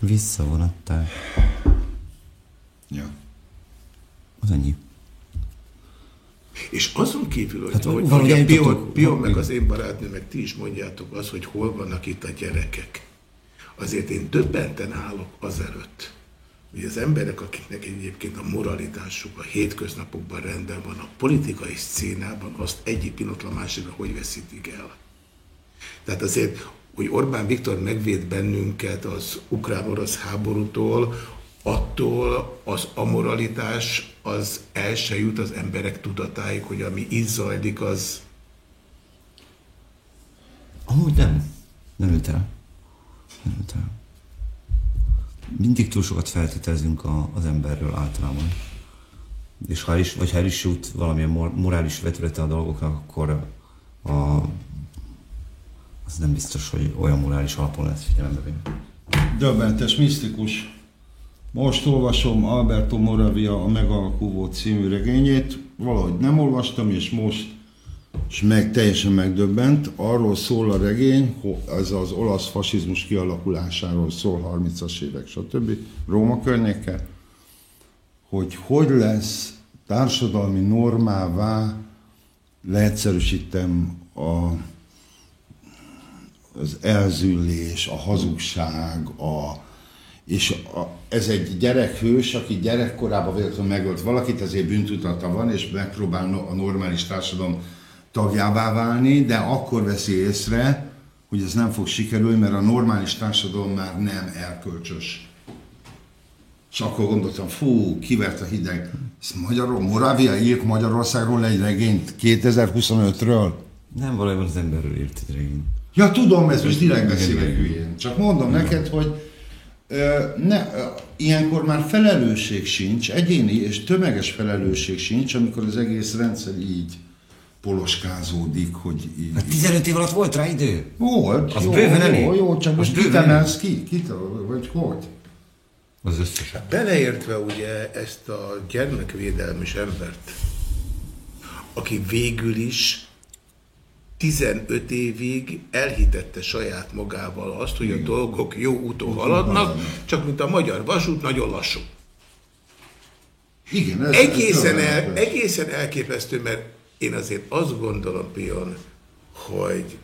Visszavonatták. Ja. Az ennyi. És azon kívül, hogy, hát, hogy, hogy a Pion, Pion meg az én barátnő, meg ti is mondjátok az, hogy hol vannak itt a gyerekek. Azért én döbbenten állok azelőtt, hogy az emberek, akiknek egyébként a moralitásuk a hétköznapokban rendben van, a politikai szcénában azt egyik pillanatra másikra hogy veszítik el. Tehát azért, hogy Orbán Viktor megvéd bennünket az ukrán-orosz háborútól, attól az amoralitás az el se jut az emberek tudatáig, hogy ami így zajlik, az... Amúgy nem. Nem jut el. Nem jut el. Mindig túl sokat feltételezünk a, az emberről általában. És ha is, vagy ha is jut valamilyen morális vetülete a dolgoknak, akkor a, az nem biztos, hogy olyan morális alapon lesz figyelembe venni. Döbbentes, misztikus. Most olvasom Alberto Moravia a Megalkuvó című regényét, valahogy nem olvastam, és most és meg teljesen megdöbbent. Arról szól a regény, ez az olasz fasizmus kialakulásáról szól, 30-as évek, stb. Róma környéke, hogy hogy lesz társadalmi normává, leegyszerűsítem a, az elzüllés, a hazugság, a, és a, ez egy gyerekhős, aki gyerekkorában véletlenül megölt valakit, ezért bűntudata van, és megpróbál a normális társadalom tagjává válni, de akkor veszi észre, hogy ez nem fog sikerülni, mert a normális társadalom már nem erkölcsös. És akkor gondoltam, fú, kivert a hideg. Ez Magyarul, Moravia írt Magyarországról egy regényt 2025-ről? Nem, valójában az emberről írt egy regényt. Ja, tudom, ez most direkt beszélek hülyén. Csak mondom ja. neked, hogy ne, ilyenkor már felelősség sincs, egyéni és tömeges felelősség sincs, amikor az egész rendszer így poloskázódik, hogy így... Hát 15 év alatt volt rá idő? Volt, az jó, bőven elég. jó, jó, csak most kit emelsz ki? Kit, vagy hogy? Az összeset. Beleértve ugye ezt a gyermekvédelmes embert, aki végül is 15 évig elhitette saját magával azt, hogy a dolgok jó úton haladnak, csak mint a magyar vasút, nagyon lassú. Igen, ez, Egészen, ez el, egészen elképesztő, mert én azért azt gondolom, Pion, hogy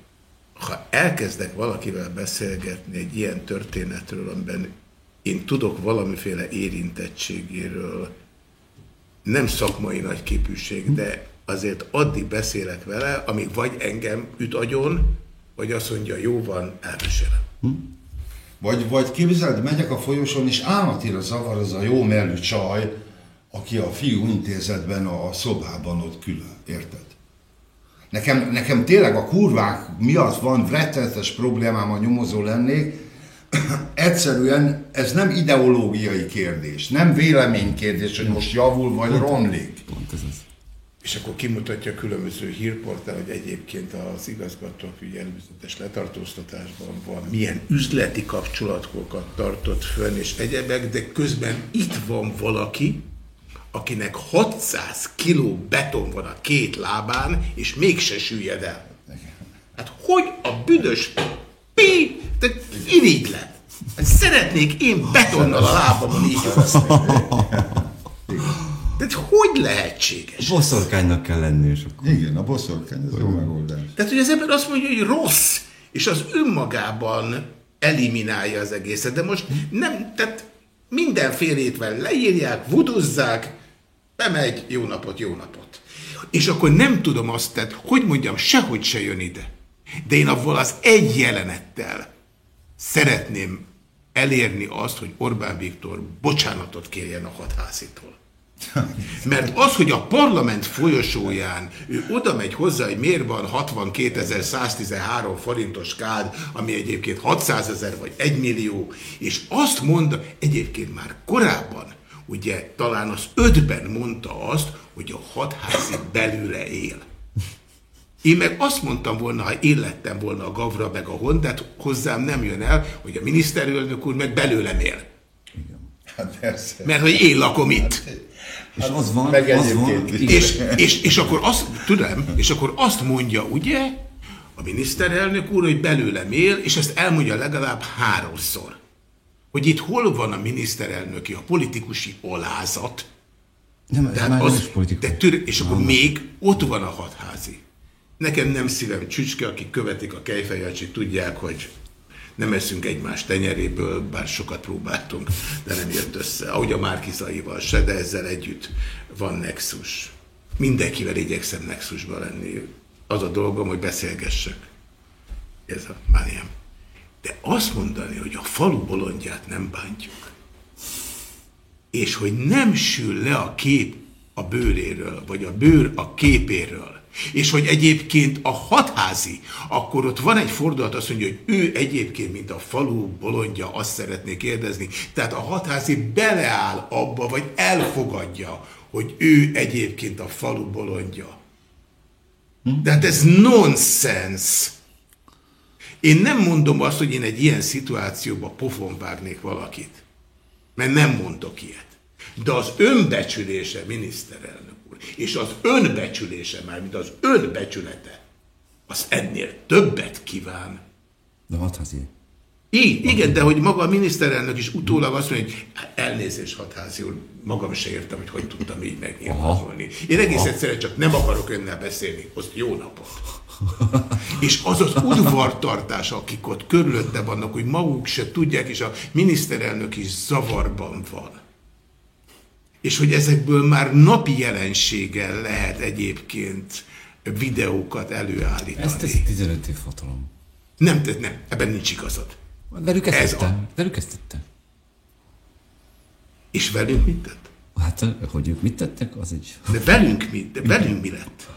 ha elkezdek valakivel beszélgetni egy ilyen történetről, amiben én tudok valamiféle érintettségéről, nem szakmai nagy képűség, de azért addig beszélek vele, amíg vagy engem üt agyon, vagy azt mondja, jó van, elmesélem. Vagy, vagy képzeld, megyek a folyosón, és álmatira zavar az a jó mellű csaj, aki a fiú intézetben a szobában ott külön, érted? Nekem, nekem tényleg a kurvák miatt van rettenetes problémám, a nyomozó lennék. Egyszerűen ez nem ideológiai kérdés, nem véleménykérdés, hogy most javul vagy romlik. Pont ez az. És akkor kimutatja a különböző hírportál, hogy egyébként az igazgatóügyi előzetes letartóztatásban van, milyen üzleti kapcsolatokat tartott fönn, és egyebek, de közben itt van valaki, akinek 600 kiló beton van a két lábán, és mégse süllyed el. Hát hogy a büdös pi, te irigylet. Hát szeretnék én betonnal a lábamon így. De hogy lehetséges? Boszorkánynak kell lenni, és akkor... Igen, a boszorkány, ez jó megoldás. Tehát, hogy az ember azt mondja, hogy rossz, és az önmagában eliminálja az egészet, de most nem, tehát mindenfélétvel leírják, vuduzzák, bemegy, jó napot, jó napot. És akkor nem tudom azt, tehát, hogy mondjam, sehogy se jön ide. De én avval az egy jelenettel szeretném elérni azt, hogy Orbán Viktor bocsánatot kérjen a hatházitól. Mert az, hogy a parlament folyosóján ő oda megy hozzá, hogy miért van 62.113 forintos kád, ami egyébként 600 ezer vagy 1 millió, és azt mondta, egyébként már korábban, ugye talán az ötben mondta azt, hogy a hatházi belőle él. Én meg azt mondtam volna, ha én lettem volna a Gavra meg a Hondát, hozzám nem jön el, hogy a miniszterelnök úr meg belőlem él. Hát persze. Mert hogy én lakom itt. És az van, meg az van, is. És, és, és akkor azt, tudom, és akkor azt mondja, ugye, a miniszterelnök úr, hogy belőlem él, és ezt elmondja legalább háromszor. Hogy itt hol van a miniszterelnöki, a politikusi alázat, Nem, nem is az, de tür, és akkor még ott van a hatházi. Nekem nem szívem csücske, akik követik a kejfejjelcsit, tudják, hogy nem eszünk egymás tenyeréből, bár sokat próbáltunk, de nem jött össze. Ahogy a Márkizaival se, de ezzel együtt van nexus. Mindenkivel igyekszem nexusban lenni. Az a dolgom, hogy beszélgessek. Ez a mániám. De azt mondani, hogy a falu bolondját nem bántjuk, és hogy nem sül le a kép a bőréről, vagy a bőr a képéről, és hogy egyébként a hatházi, akkor ott van egy fordulat, azt mondja, hogy ő egyébként, mint a falu bolondja, azt szeretné kérdezni. Tehát a hatházi beleáll abba, vagy elfogadja, hogy ő egyébként a falu bolondja. De hát ez nonsens. Én nem mondom azt, hogy én egy ilyen szituációba pofon vágnék valakit. Mert nem mondok ilyet. De az önbecsülése, miniszterelnök és az önbecsülése, már mint az önbecsülete, az ennél többet kíván. De hatházi. Így, igen, de hogy maga a miniszterelnök is utólag azt mondja, hogy hát elnézést hatházi úr, magam se értem, hogy hogy tudtam így megnyilvánulni. Én egész egyszerűen csak nem akarok önnel beszélni, azt jó napot. És az az udvartartás, akik ott körülötte vannak, hogy maguk se tudják, és a miniszterelnök is zavarban van. És hogy ezekből már napi jelenséggel lehet egyébként videókat előállítani. Ez teszi 15 év hatalom. Nem, nem, ebben nincs igazad. Velük ezt Ez tette. a- Velük ezt tette. És velünk mit tett? Hát, hogy ők mit tettek, az egy... De velünk mi, de velünk mi lett?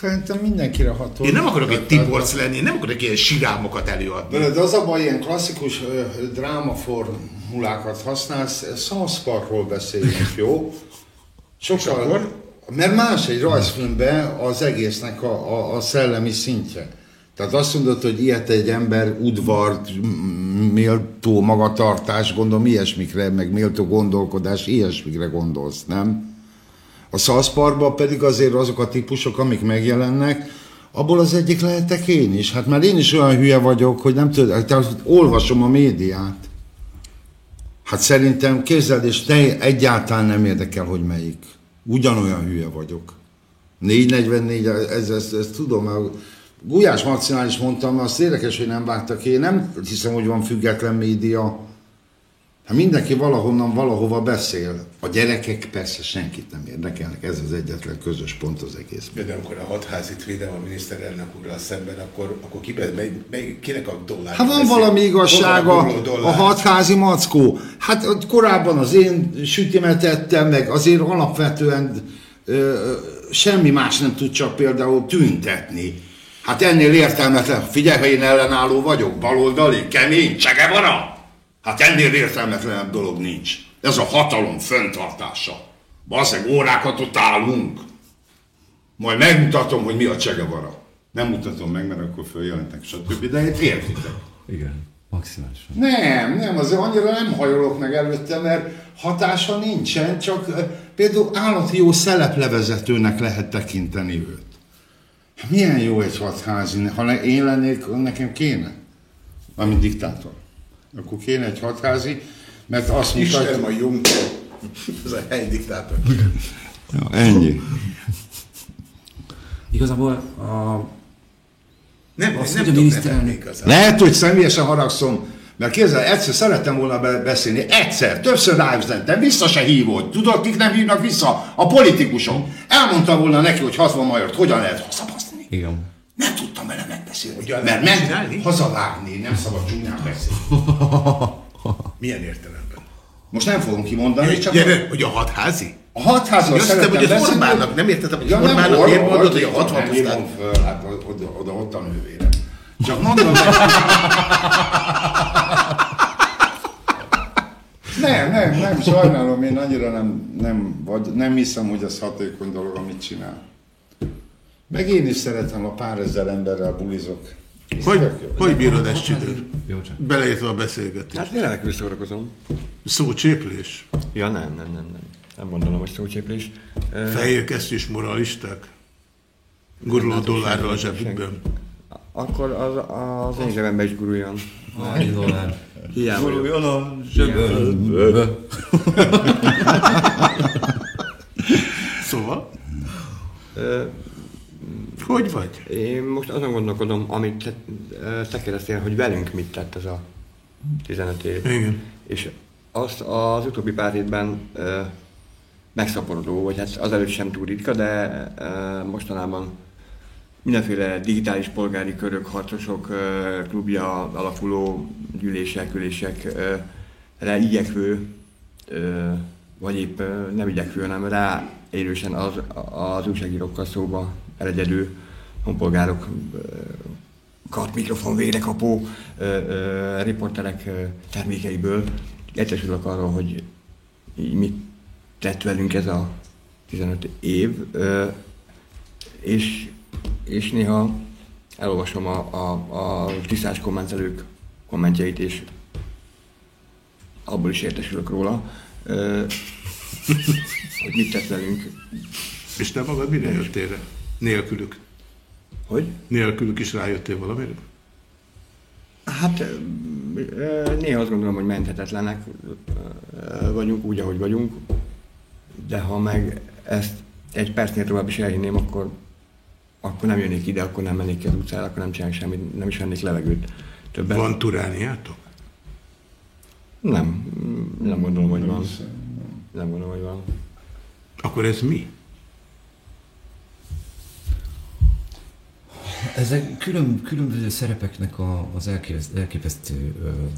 Szerintem mindenkire hatol. Én nem akarok egy Tiborc lenni, én nem akarok ilyen sirámokat előadni. De az a baj, ilyen klasszikus ö, drámaformulákat használsz, South Parkról beszéljünk, jó? Sokkal, mert más egy rajzfilmben az egésznek a, a, a szellemi szintje. Tehát azt mondod, hogy ilyet egy ember udvart, méltó magatartás, gondolom ilyesmikre, meg méltó gondolkodás, ilyesmikre gondolsz, nem? A szaszparban pedig azért azok a típusok, amik megjelennek, abból az egyik lehetek én is. Hát már én is olyan hülye vagyok, hogy nem tudom, tehát olvasom a médiát. Hát szerintem képzeld, és te egyáltalán nem érdekel, hogy melyik. Ugyanolyan hülye vagyok. 444, ez, ez, ez tudom, mert Gulyás Marcinál is mondtam, azt érdekes, hogy nem vágtak ki. Én nem hiszem, hogy van független média. Hát mindenki valahonnan, valahova beszél. A gyerekek persze senkit nem érdekelnek, ez az egyetlen közös pont az egész. Például, amikor a hatházit védem a miniszterelnök úrral szemben, akkor, akkor ki, mely, mely, kinek a dollár? Hát van valami igazsága a hatházi mackó. Hát korábban az én sütimet ettem, meg azért alapvetően ö, semmi más nem tud csak például tüntetni. Hát ennél értelmetlen, figyelj, ha én ellenálló vagyok, baloldali, kemény, csegevara. Hát ennél értelmetlenebb dolog nincs. Ez a hatalom föntartása. Baszeg órákat ott állunk. Majd megmutatom, hogy mi a csegevara. Nem mutatom meg, mert akkor följelentek, stb. De itt értitek. Igen, maximálisan. Nem, nem, azért annyira nem hajolok meg előtte, mert hatása nincsen, csak például állati jó szeleplevezetőnek lehet tekinteni őt. Milyen jó egy hatházi, ha én lennék, nekem kéne. Mármint diktátor. Akkor kéne egy hatházi, mert azt Istenem mutatja... a Juncker. Ez a helydiktátor. Ja, ennyi. Igazából a, Nem, Azt nem tudom, miniszterelnök. nem igazán. Lehet, hogy személyesen haragszom, mert kézzel egyszer szerettem volna be- beszélni, egyszer, többször ráüzentem, vissza se hívott. Tudod, kik nem hívnak vissza? A politikusok. Elmondta volna neki, hogy 60 majort hogyan lehet hazabaszni. igen. Nem tudtam vele megbeszélni. Hogyan mert meg csinálni? hazavágni, nem szabad csúnyán beszélni. Milyen értelemben? Most nem fogom kimondani, Ja, csak gyere, hogy a hathházi? a hatházal Azt hittem, hogy az. Orbánnak, nem értettem, hogy Ja, Orbánnak Orbán, miért mondod, hogy a 60 nem föl, hát oda, oda, ott a nővére. Csak mondom neki. Nem, nem, nem, sajnálom, én annyira nem, nem, vagy nem hiszem, hogy ez hatékony dolog, amit csinál. Meg én is szeretem, a pár ezer emberrel bulizok. Ez Hogy, hogy bírod ezt csak. Beleértve a beszélgetést. Hát én remekül szórakozom. Szócséplés? Ja, nem, nem, nem, nem. Nem gondolom, hogy szócséplés. Fehér kesztyűs moralisták? Guruló dollárral a zsebükben. Akkor az, az én zsebembe is guruljon. Egy dollár. Hiába. Guruljon a zsebembe. Szóval? Hogy vagy? Én most azon gondolkodom, amit te, kérdeztél, hogy velünk mit tett ez a 15 év. Igen. És azt az utóbbi pár hétben ö, megszaporodó, vagy hát azelőtt sem túl ritka, de ö, mostanában mindenféle digitális polgári körök, harcosok, ö, klubja alakuló gyűlések, ülésekre igyekvő, ö, vagy épp nem igyekvő, hanem rá érősen az, az újságírókkal szóba erededő honpolgárok, ö, kart, mikrofon, vérekapó ö, riporterek termékeiből értesülök arról, hogy mit tett velünk ez a 15 év, és, és néha elolvasom a, a, a tisztás kommentelők kommentjeit, és abból is értesülök róla, hogy mit tett velünk. És te magad mire jöttél? Nélkülük. Hogy? Nélkülük is rájöttél valamire? Hát néha azt gondolom, hogy menthetetlenek vagyunk úgy, ahogy vagyunk, de ha meg ezt egy percnél tovább is elhinném, akkor, akkor nem jönnék ide, akkor nem mennék ki az utcára, akkor nem csinálnék semmit, nem is vennék levegőt többet. Van turániátok? Nem, nem gondolom, hogy van. Nem gondolom, hogy van. Akkor ez mi? Ezek külön, különböző szerepeknek a, az elképesztő, elképesztő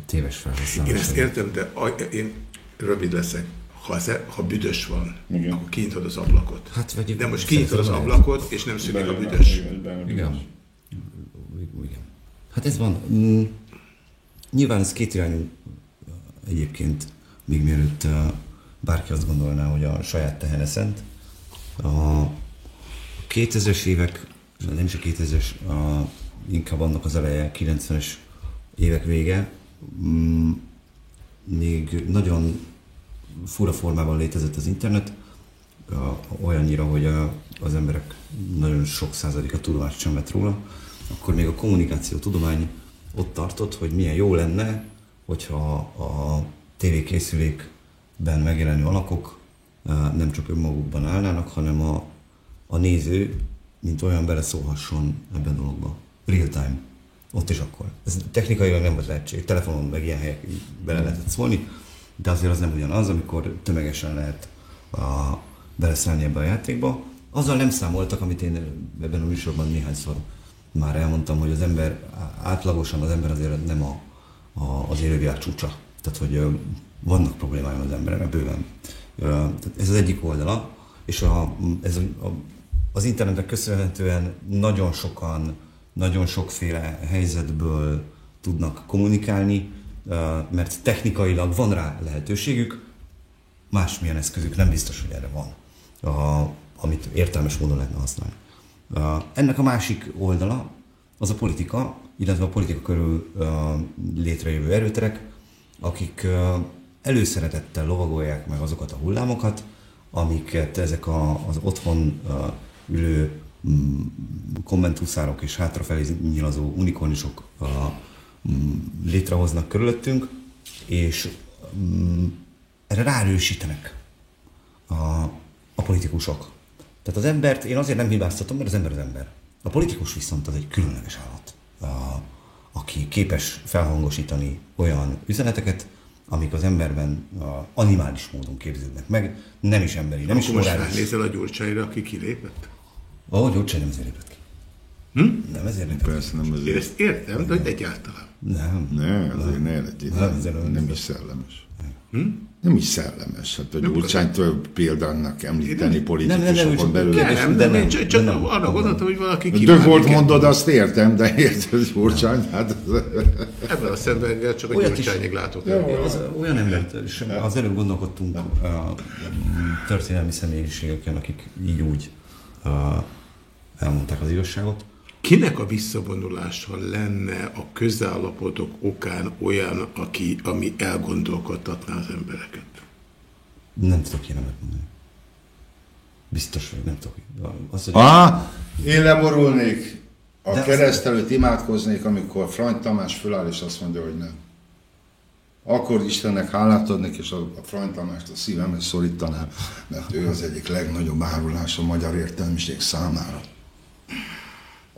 téves felhasználása. Én ezt értem, de a, én rövid leszek. Ha, az, ha büdös van, Igen. akkor kinyitod az ablakot. Hát, vagy De most kinyitod az ablakot, és nem szűnik a büdös. Igen. Igen. Hát ez van. Mm, Nyilván ez két irányú egyébként, még mielőtt bárki azt gondolná, hogy a saját teheneszent. A 2000-es évek nem is a 2000-es, a, inkább annak az eleje, 90-es évek vége, mm, még nagyon fura formában létezett az internet, olyannyira, hogy a, az emberek nagyon sok százaléka tudomást sem vett róla, akkor még a kommunikáció tudomány ott tartott, hogy milyen jó lenne, hogyha a tévékészülékben megjelenő alakok nem csak önmagukban állnának, hanem a, a néző, mint olyan beleszólhasson ebben a dologba. Real time. Ott is akkor. Ez technikailag nem volt lehetséges. Telefonon meg ilyen helyek bele lehetett szólni, de azért az nem ugyanaz, amikor tömegesen lehet a, beleszállni ebbe a játékba. Azzal nem számoltak, amit én ebben a műsorban néhányszor már elmondtam, hogy az ember, átlagosan az ember azért nem a, a, az élővilág csúcsa. Tehát, hogy vannak problémája az emberek, bőven. Tehát ez az egyik oldala, és a, ez a, a, az internetnek köszönhetően nagyon sokan, nagyon sokféle helyzetből tudnak kommunikálni, mert technikailag van rá lehetőségük, másmilyen eszközük nem biztos, hogy erre van, amit értelmes módon lehetne használni. Ennek a másik oldala az a politika, illetve a politika körül létrejövő erőterek, akik előszeretettel lovagolják meg azokat a hullámokat, amiket ezek a, az otthon ülő mm, kommentúszárok és hátrafelé nyilazó unikornisok mm, létrehoznak körülöttünk, és mm, erre ráerősítenek a, a politikusok. Tehát az embert én azért nem hibáztatom, mert az ember az ember. A politikus viszont az egy különleges állat, a, aki képes felhangosítani olyan üzeneteket, amik az emberben a animális módon képződnek meg, nem is emberi, nem Akkor is morális. Most a Gyurcsányra, aki kilépett? Ó, Gyurcsány nem ezért lépett ki. Hm? Nem ezért lépett. Persze nem Én azért. ezt értem, de hogy egyáltalán. Nem. Ne, azért ne legyél. Nem, Nem, nem. nem is szellemes. Nem is szellemes. Hát a Gyurcsány több példának említeni nem, politikusokon nem, csak belül. kérdés- Nem, de nem, nem, én csak, de csak nem. arra gondoltam, hogy valaki De kíván volt minket. mondod, azt értem, de érted Gyurcsány? Hát Ebben a szemben csak a Gyurcsányig látok el. Az, olyan embert, és az előbb gondolkodtunk a történelmi személyiségeken, akik így úgy elmondták az igazságot. Kinek a visszavonulása lenne a közállapotok okán olyan, aki, ami elgondolkodtatná az embereket? Nem tudok nevet mondani. Biztos, hogy nem tudok. Az, hogy Ah, én leborulnék. A De- kereszt előtt imádkoznék, amikor Frany Tamás föláll, és azt mondja, hogy nem. Akkor Istennek hálát adnék, és a a Frany Tamást a szívemhez szorítanám, mert ő az egyik legnagyobb árulás a magyar értelmiség számára.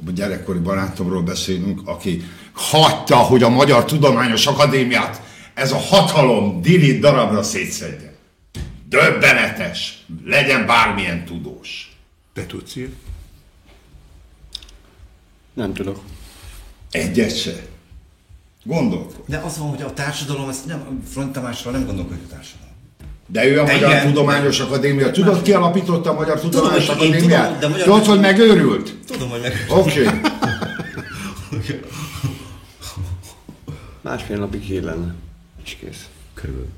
A gyerekkori barátomról beszélünk, aki hagyta, hogy a Magyar Tudományos Akadémiát ez a hatalom diri darabra szétszedje. Döbbenetes! Legyen bármilyen tudós. Te tudsz ilyet? Nem tudok. Egyet se. Gondolkodj. De az van, hogy a társadalom, ezt nem, Front Tamásra nem gondolkodik a társadalom. De ő a De Magyar igen. Tudományos Akadémia. Tudod, ki alapította a Magyar Tudományos én Akadémiát? tudom, de magyar- Tudod, hogy megőrült? Tudom, hogy meg... Oké. Okay. Másfél napig hír lenne. És kész. Körülbelül.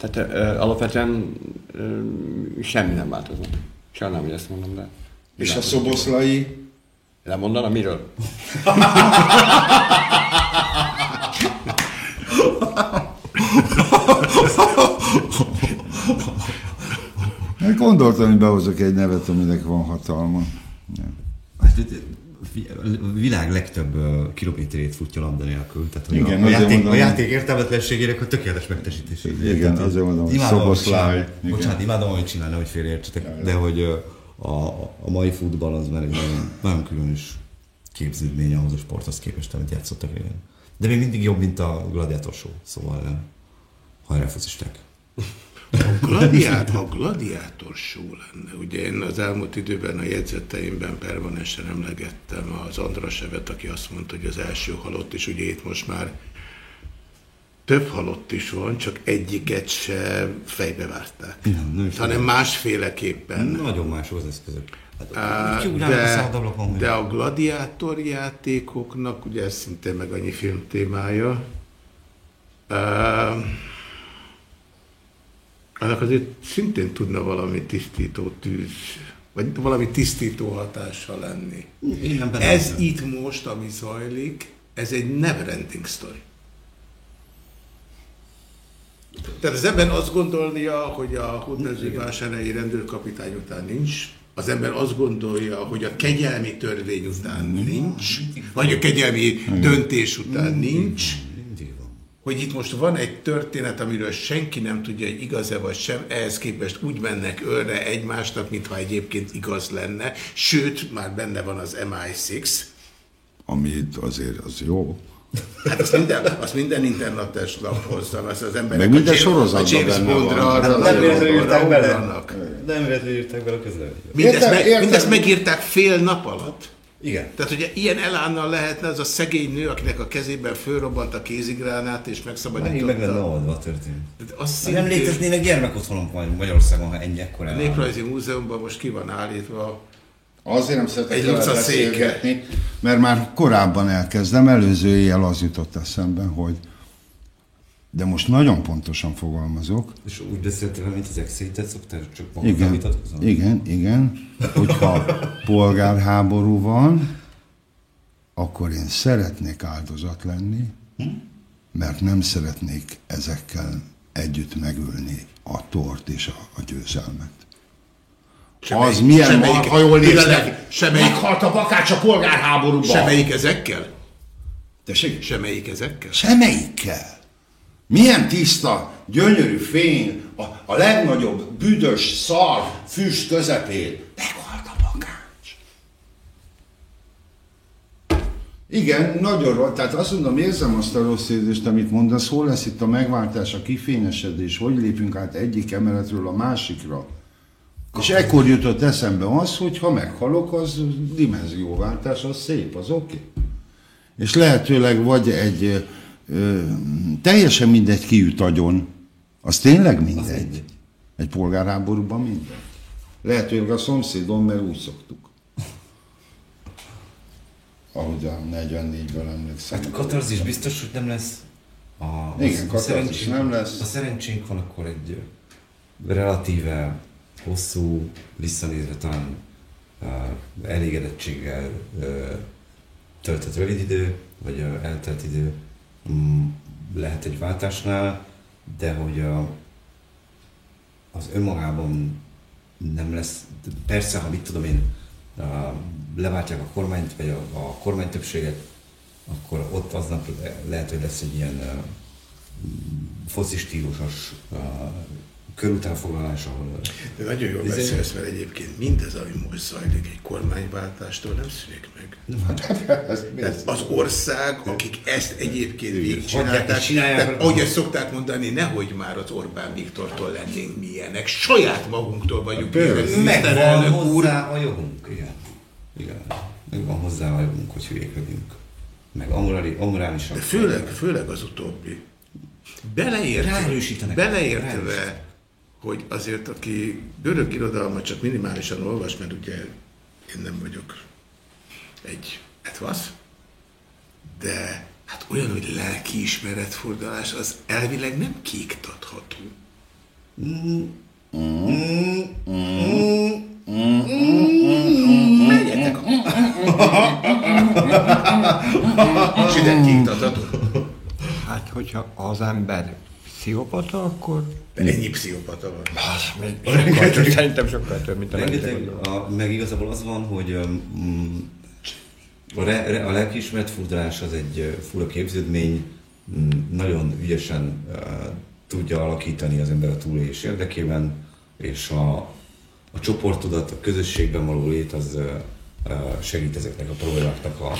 Tehát ö, alapvetően ö, semmi nem változna. Sajnálom, hogy ezt mondom, de... És a szoboszlai? Lemondana miről? gondoltam, hogy behozok egy nevet, aminek van hatalma. Hát, a világ legtöbb kilométerét futja labda nélkül. Tehát, hogy Igen, a, a, játék, mondom. a játék értelmetlenségének a tökéletes megtestítés. Igen, azért mondom, hogy imádom. Igen. Bocsánat, imádom, amit csinál, nehogy félreértsetek, de hogy a, a mai futball az már egy nagyon, nagyon különös képződmény ahhoz a sporthoz képest, amit játszottak régen. De még mindig jobb, mint a Gladiator Show, szóval hajrá focizták. A, gladiát, a gladiátor show lenne. Ugye én az elmúlt időben a jegyzeteimben permanensen emlegettem az Andrasevet, aki azt mondta, hogy az első halott, és ugye itt most már több halott is van, csak egyiket se fejbe várták. Nem, nem hanem másféleképpen. Nagyon más az eszközök. Hát, de, de a gladiátor játékoknak, ugye ez szintén meg annyi film témája, uh, annak azért szintén tudna valami tisztító tűz vagy valami tisztító hatással lenni. Én Ez itt most, ami zajlik, ez egy never-ending story. Tehát az ember azt gondolja, hogy a hódmezővásárhelyi rendőrkapitány után nincs, az ember azt gondolja, hogy a kegyelmi törvény után nincs, vagy a kegyelmi döntés után nincs. Hogy itt most van egy történet, amiről senki nem tudja, hogy igaz-e vagy sem, ehhez képest úgy mennek őre egymásnak, mintha egyébként igaz lenne, sőt, már benne van az MI6, Ami azért az jó. Hát azt minden, azt minden internetes lap hoztam, azt az emberek Meg minden sorozatban a James benne Bondra van. arra Hát nem véletlenül írták bele. Nem véletlenül írták bele a közleményt. Mindezt, Értem, meg, értem. mindezt megírták fél nap alatt. Igen. Tehát ugye ilyen elánnal lehetne az a szegény nő, akinek a kezében fölrobbant a kézigránát és megszabadította. meg lenne oldva a történet. Az Nem szintén- léteznének gyermekotthonok majd Magyarországon, ha ennyi ekkora A Néprajzi Múzeumban most ki van állítva. Azért nem szeretek Egy beszélgetni, mert már korábban elkezdem, előző éjjel az jutott eszembe, hogy de most nagyon pontosan fogalmazok, És úgy beszéltél, mint az ex szoktál, csak igen, igen, igen, hogyha polgárháború van, akkor én szeretnék áldozat lenni, mert nem szeretnék ezekkel együtt megölni a tort és a, a győzelmet. Az milyen marha jól néz Pillanat, neki. Semmelyik, Meghalt a bakács a polgárháborúban. semmelyik ezekkel? Tessék? Semmelyik ezekkel? Semmelyikkel. Milyen tiszta, gyönyörű fény, a, a legnagyobb büdös szar füst közepén. Meghalt a bakács. Igen, nagyon rossz. Tehát azt mondom, érzem azt a rossz érzést, amit mondasz, hol lesz itt a megváltás, a kifényesedés, hogy lépünk át egyik emeletről a másikra. És ekkor jutott eszembe az, hogy ha meghalok, az dimenzióváltás, az szép, az oké. Okay. És lehetőleg vagy egy ö, teljesen mindegy ki jut agyon, az tényleg mindegy. mindegy. Egy polgárháborúban mindegy. Lehetőleg a szomszédon, mert úgy szoktuk. Ahogy a 44-ből emlékszem. Hát a katarzis biztos, hogy nem lesz. A, Igen, a katarzis szerencsénk- nem lesz. Ha szerencsénk van, akkor egy relatíve hosszú, visszanézve talán elégedettséggel töltött rövid idő, vagy eltelt idő lehet egy váltásnál, de hogy a, az önmagában nem lesz, persze, ha mit tudom én, uh, leváltják a kormányt, vagy a, a kormány többséget, akkor ott aznap le- lehet, hogy lesz egy ilyen uh, foci stílusos uh, körutánfoglalás, ahol De nagyon jól Izé- beszélsz, mert egyébként mindez, ami most zajlik egy kormányváltástól nem szűnik meg. Tehát az ország, akik ezt egyébként végigcsinálták, tehát ahogy ezt szokták mondani, nehogy már az Orbán Viktortól lennénk milyenek, saját magunktól vagyunk ilyenek, megvan hozzá a jogunk, igen. Igen, megvan hozzá a jogunk, hogy hülyék legyünk. Meg amoráli, amorálisak. De főleg, főleg az utóbbi. Beleértve, beleértve. Hogy azért, aki görög irodalmat csak minimálisan olvas, mert ugye én nem vagyok egy etvasz, de hát olyan, hogy lelkiismeretfordulás, az elvileg nem kiiktatható. Menjetek a... És ide kiiktatható. Hát, hogyha az ember pszichopata, akkor Ennyi pszichopata van. az még sokkal több, szerintem sokkal több, mint a Rengeteg, a, meg igazából az van, hogy um, a, re, re, a lelkiismeret furdalás az egy fura képződmény, mm, nagyon ügyesen uh, tudja alakítani az ember a túlélés érdekében, és a, a csoportodat, a közösségben való lét az uh, segít ezeknek a problémáknak a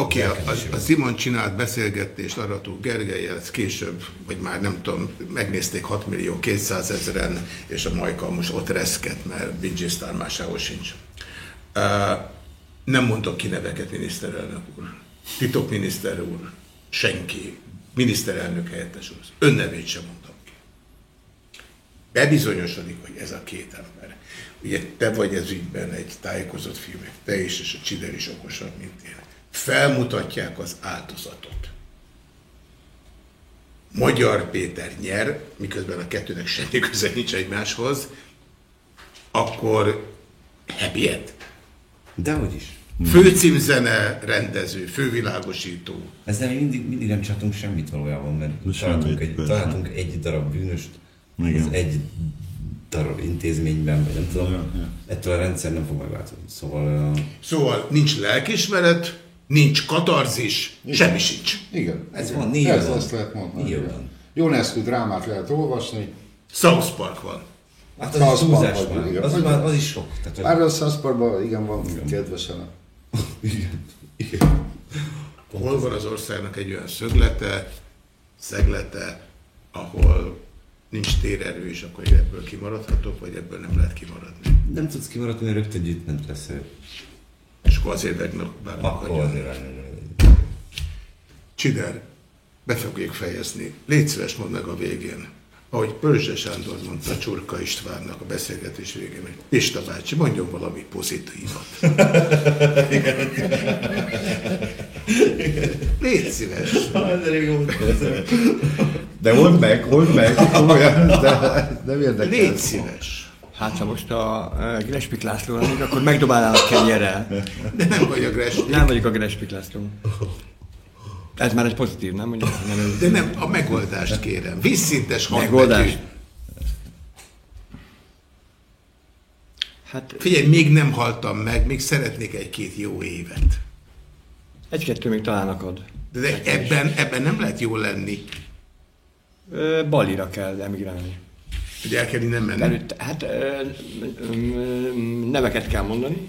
Oké, okay, a, a Simon csinált beszélgetést Arató Gergelyel, ezt később, vagy már nem tudom, megnézték 6 millió 200 ezeren, és a Majka most ott reszket, mert Bingisztán másához sincs. Uh, nem mondok ki neveket, miniszterelnök úr. Titokminiszter úr. Senki. Miniszterelnök helyettes úr. Ön nevét sem mondom ki. Bebizonyosodik, hogy ez a két ember. Ugye te vagy ez ügyben egy tájékozott fiú, te is, és a Csider is okosabb, mint én. Felmutatják az áldozatot. Magyar Péter nyer, miközben a kettőnek semmi köze nincs egymáshoz, akkor Happy End. Dehogy is. Főcímzene, rendező, fővilágosító. Ezzel mi mindig, mindig nem csináltunk semmit valójában, mert Semmit, találtunk egy, találtunk egy darab bűnöst, Igen. az egy darab intézményben, vagy nem tudom, Ja, ja. ettől a rendszer nem fog megváltozni. Szóval uh, Szóval nincs lelkismeret, nincs katarzis, semmi sincs. Igen. Ez igen. van, négy Ez van. azt lehet mondani. Igen. van. Ionescu drámát lehet olvasni. South Park van. hát az is South Park, már. igen. Az, már, az is sok. Tehát, Már a South igen van kedvesen. igen. igen. Hol van az országnak egy olyan szöglete, szeglete, ahol nincs térerő, és akkor ebből kimaradhatok, vagy ebből nem lehet kimaradni. Nem tudsz kimaradni, mert rögtön gyűjtment lesz. És akkor azért vegnek bár Akkor azért Csider, be fogjuk fejezni. Légy szíves, mondd meg a végén. Ahogy Pölzse Sándor mondta Csurka Istvánnak a beszélgetés végén, hogy Pista bácsi, mondjon valami pozitívat. Légy szíves. De old meg, old meg, komolyan, de nem érdekel. Légy szíves. Hát ha most a uh, Grespik László lennék, akkor megdobálnának kenyerrel. De nem vagy a Gress. Nem vagyok a Grespik László. Ez már egy pozitív, nem? Mondjuk, nem. De nem, a megoldást kérem. Vízszintes hangbetű. Hát Figyelj, még nem haltam meg, még szeretnék egy-két jó évet. egy-kettő még talán akad. De, de ebben, ebben nem lehet jól lenni, Balira kell emigrálni. Hogy el kell innen menni. Előtt, hát ö, ö, ö, neveket kell mondani,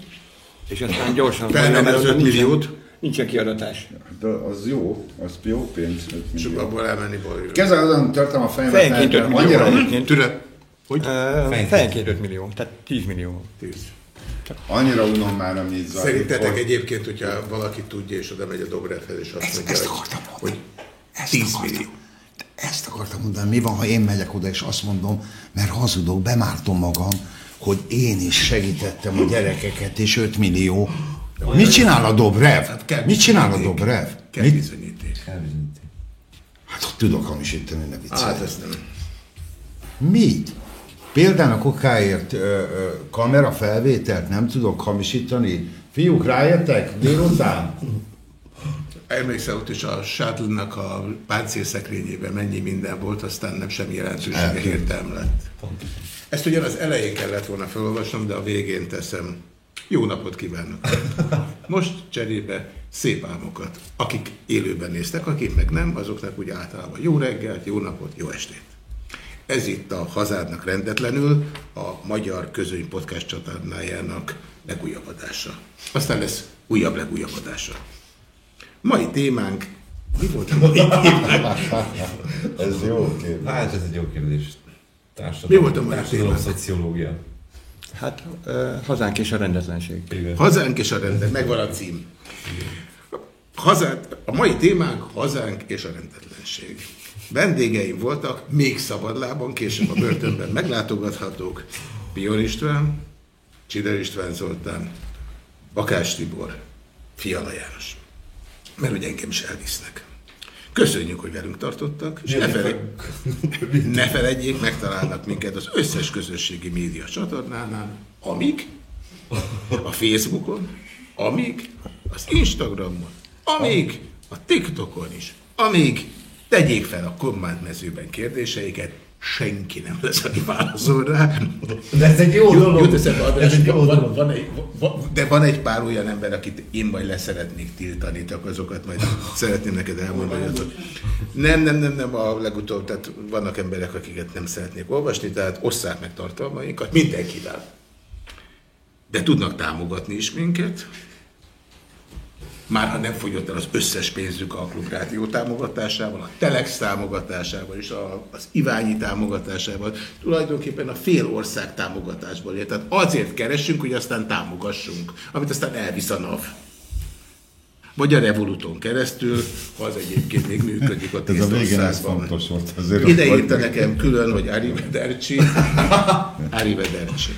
és aztán gyorsan... Felvenni mert az onnan öt nincsen- milliót. Nincsen kiadatás. De az jó, az jó pénz. És abból elmenni balra. Kezel azon törtem a fejemet, Fejenként mert 5 millió annyira. Türe, hogy? Fejenként. Fejenként 5 millió, tehát 10 millió. Tíz. annyira unom már, amit zajlik. Szerintetek hogy- egyébként, hogyha valaki tudja, és oda megy a Dobrevhez, és azt Ezt, mondja, ezt hogy, akartam hogy mondani. Ezt 10 akartam. millió. Ezt akartam mondani, mi van, ha én megyek oda, és azt mondom, mert hazudok, bemártom magam, hogy én is segítettem a gyerekeket, és 5 millió. Mit csinál a Dobrev? Hát kell Mit csinál a bizonyíték. Dobrev? Kell Mit? bizonyíték. Hát hogy tudok hamisítani, ne viccelj. Hát ezt nem. Mit? Például a kokáért ö, ö, kamera felvételt nem tudok hamisítani? Fiúk, rájöttek délután? Emlékszel ott is a shuttle a páncélszekrényében mennyi minden volt, aztán nem semmi jelentősége Eltűnt. hirtelen lett. Ezt ugyan az elején kellett volna felolvasnom, de a végén teszem. Jó napot kívánok! Most cserébe szép álmokat. Akik élőben néztek, akik meg nem, azoknak úgy általában jó reggelt, jó napot, jó estét. Ez itt a Hazádnak rendetlenül, a Magyar Közöny Podcast csatornájának legújabb adása. Aztán lesz újabb legújabb adása. Mai témánk, mi volt a mai témánk? Ez jó kérdés. Hát ez egy jó kérdés. Társadalom, Mi volt a mai társadalom szociológia. Hát ö, hazánk és a rendetlenség. Igen. Hazánk és a rendben, megvan a cím. Hazánk, a mai témánk hazánk és a rendetlenség. Vendégeim voltak, még szabadlában, később a börtönben meglátogathatók. Pior István, Csider István Zoltán, Bakás Tibor, Fiala János. Mert hogy engem is elvisznek. Köszönjük, hogy velünk tartottak, és ne, fele... ne feledjék, megtalálnak minket az összes közösségi média csatornánál, amíg a Facebookon, amíg az Instagramon, amíg a TikTokon is, amíg tegyék fel a kommentmezőben kérdéseiket, senki nem lesz, aki válaszol rá. De ez egy jó Jó, dolog. jut eszembe, András, Ez egy jó van, dolog. van egy, van, de van egy pár olyan ember, akit én majd leszeretnék tiltani, csak azokat majd szeretném neked elmondani. azok- Nem, nem, nem, nem, a legutóbb, tehát vannak emberek, akiket nem szeretnék olvasni, tehát osszák meg tartalmainkat mindenkivel. De tudnak támogatni is minket, már ha nem fogyott el az összes pénzük a Klub Rádió támogatásával, a Telex támogatásával és a, az Iványi támogatásával, tulajdonképpen a fél ország támogatásból ér. Tehát azért keresünk, hogy aztán támogassunk, amit aztán elvisz a NAV. Vagy a Revoluton keresztül, ha az egyébként még működik a azért. Ide írta nekem külön, hogy Arrivederci. Arrivederci.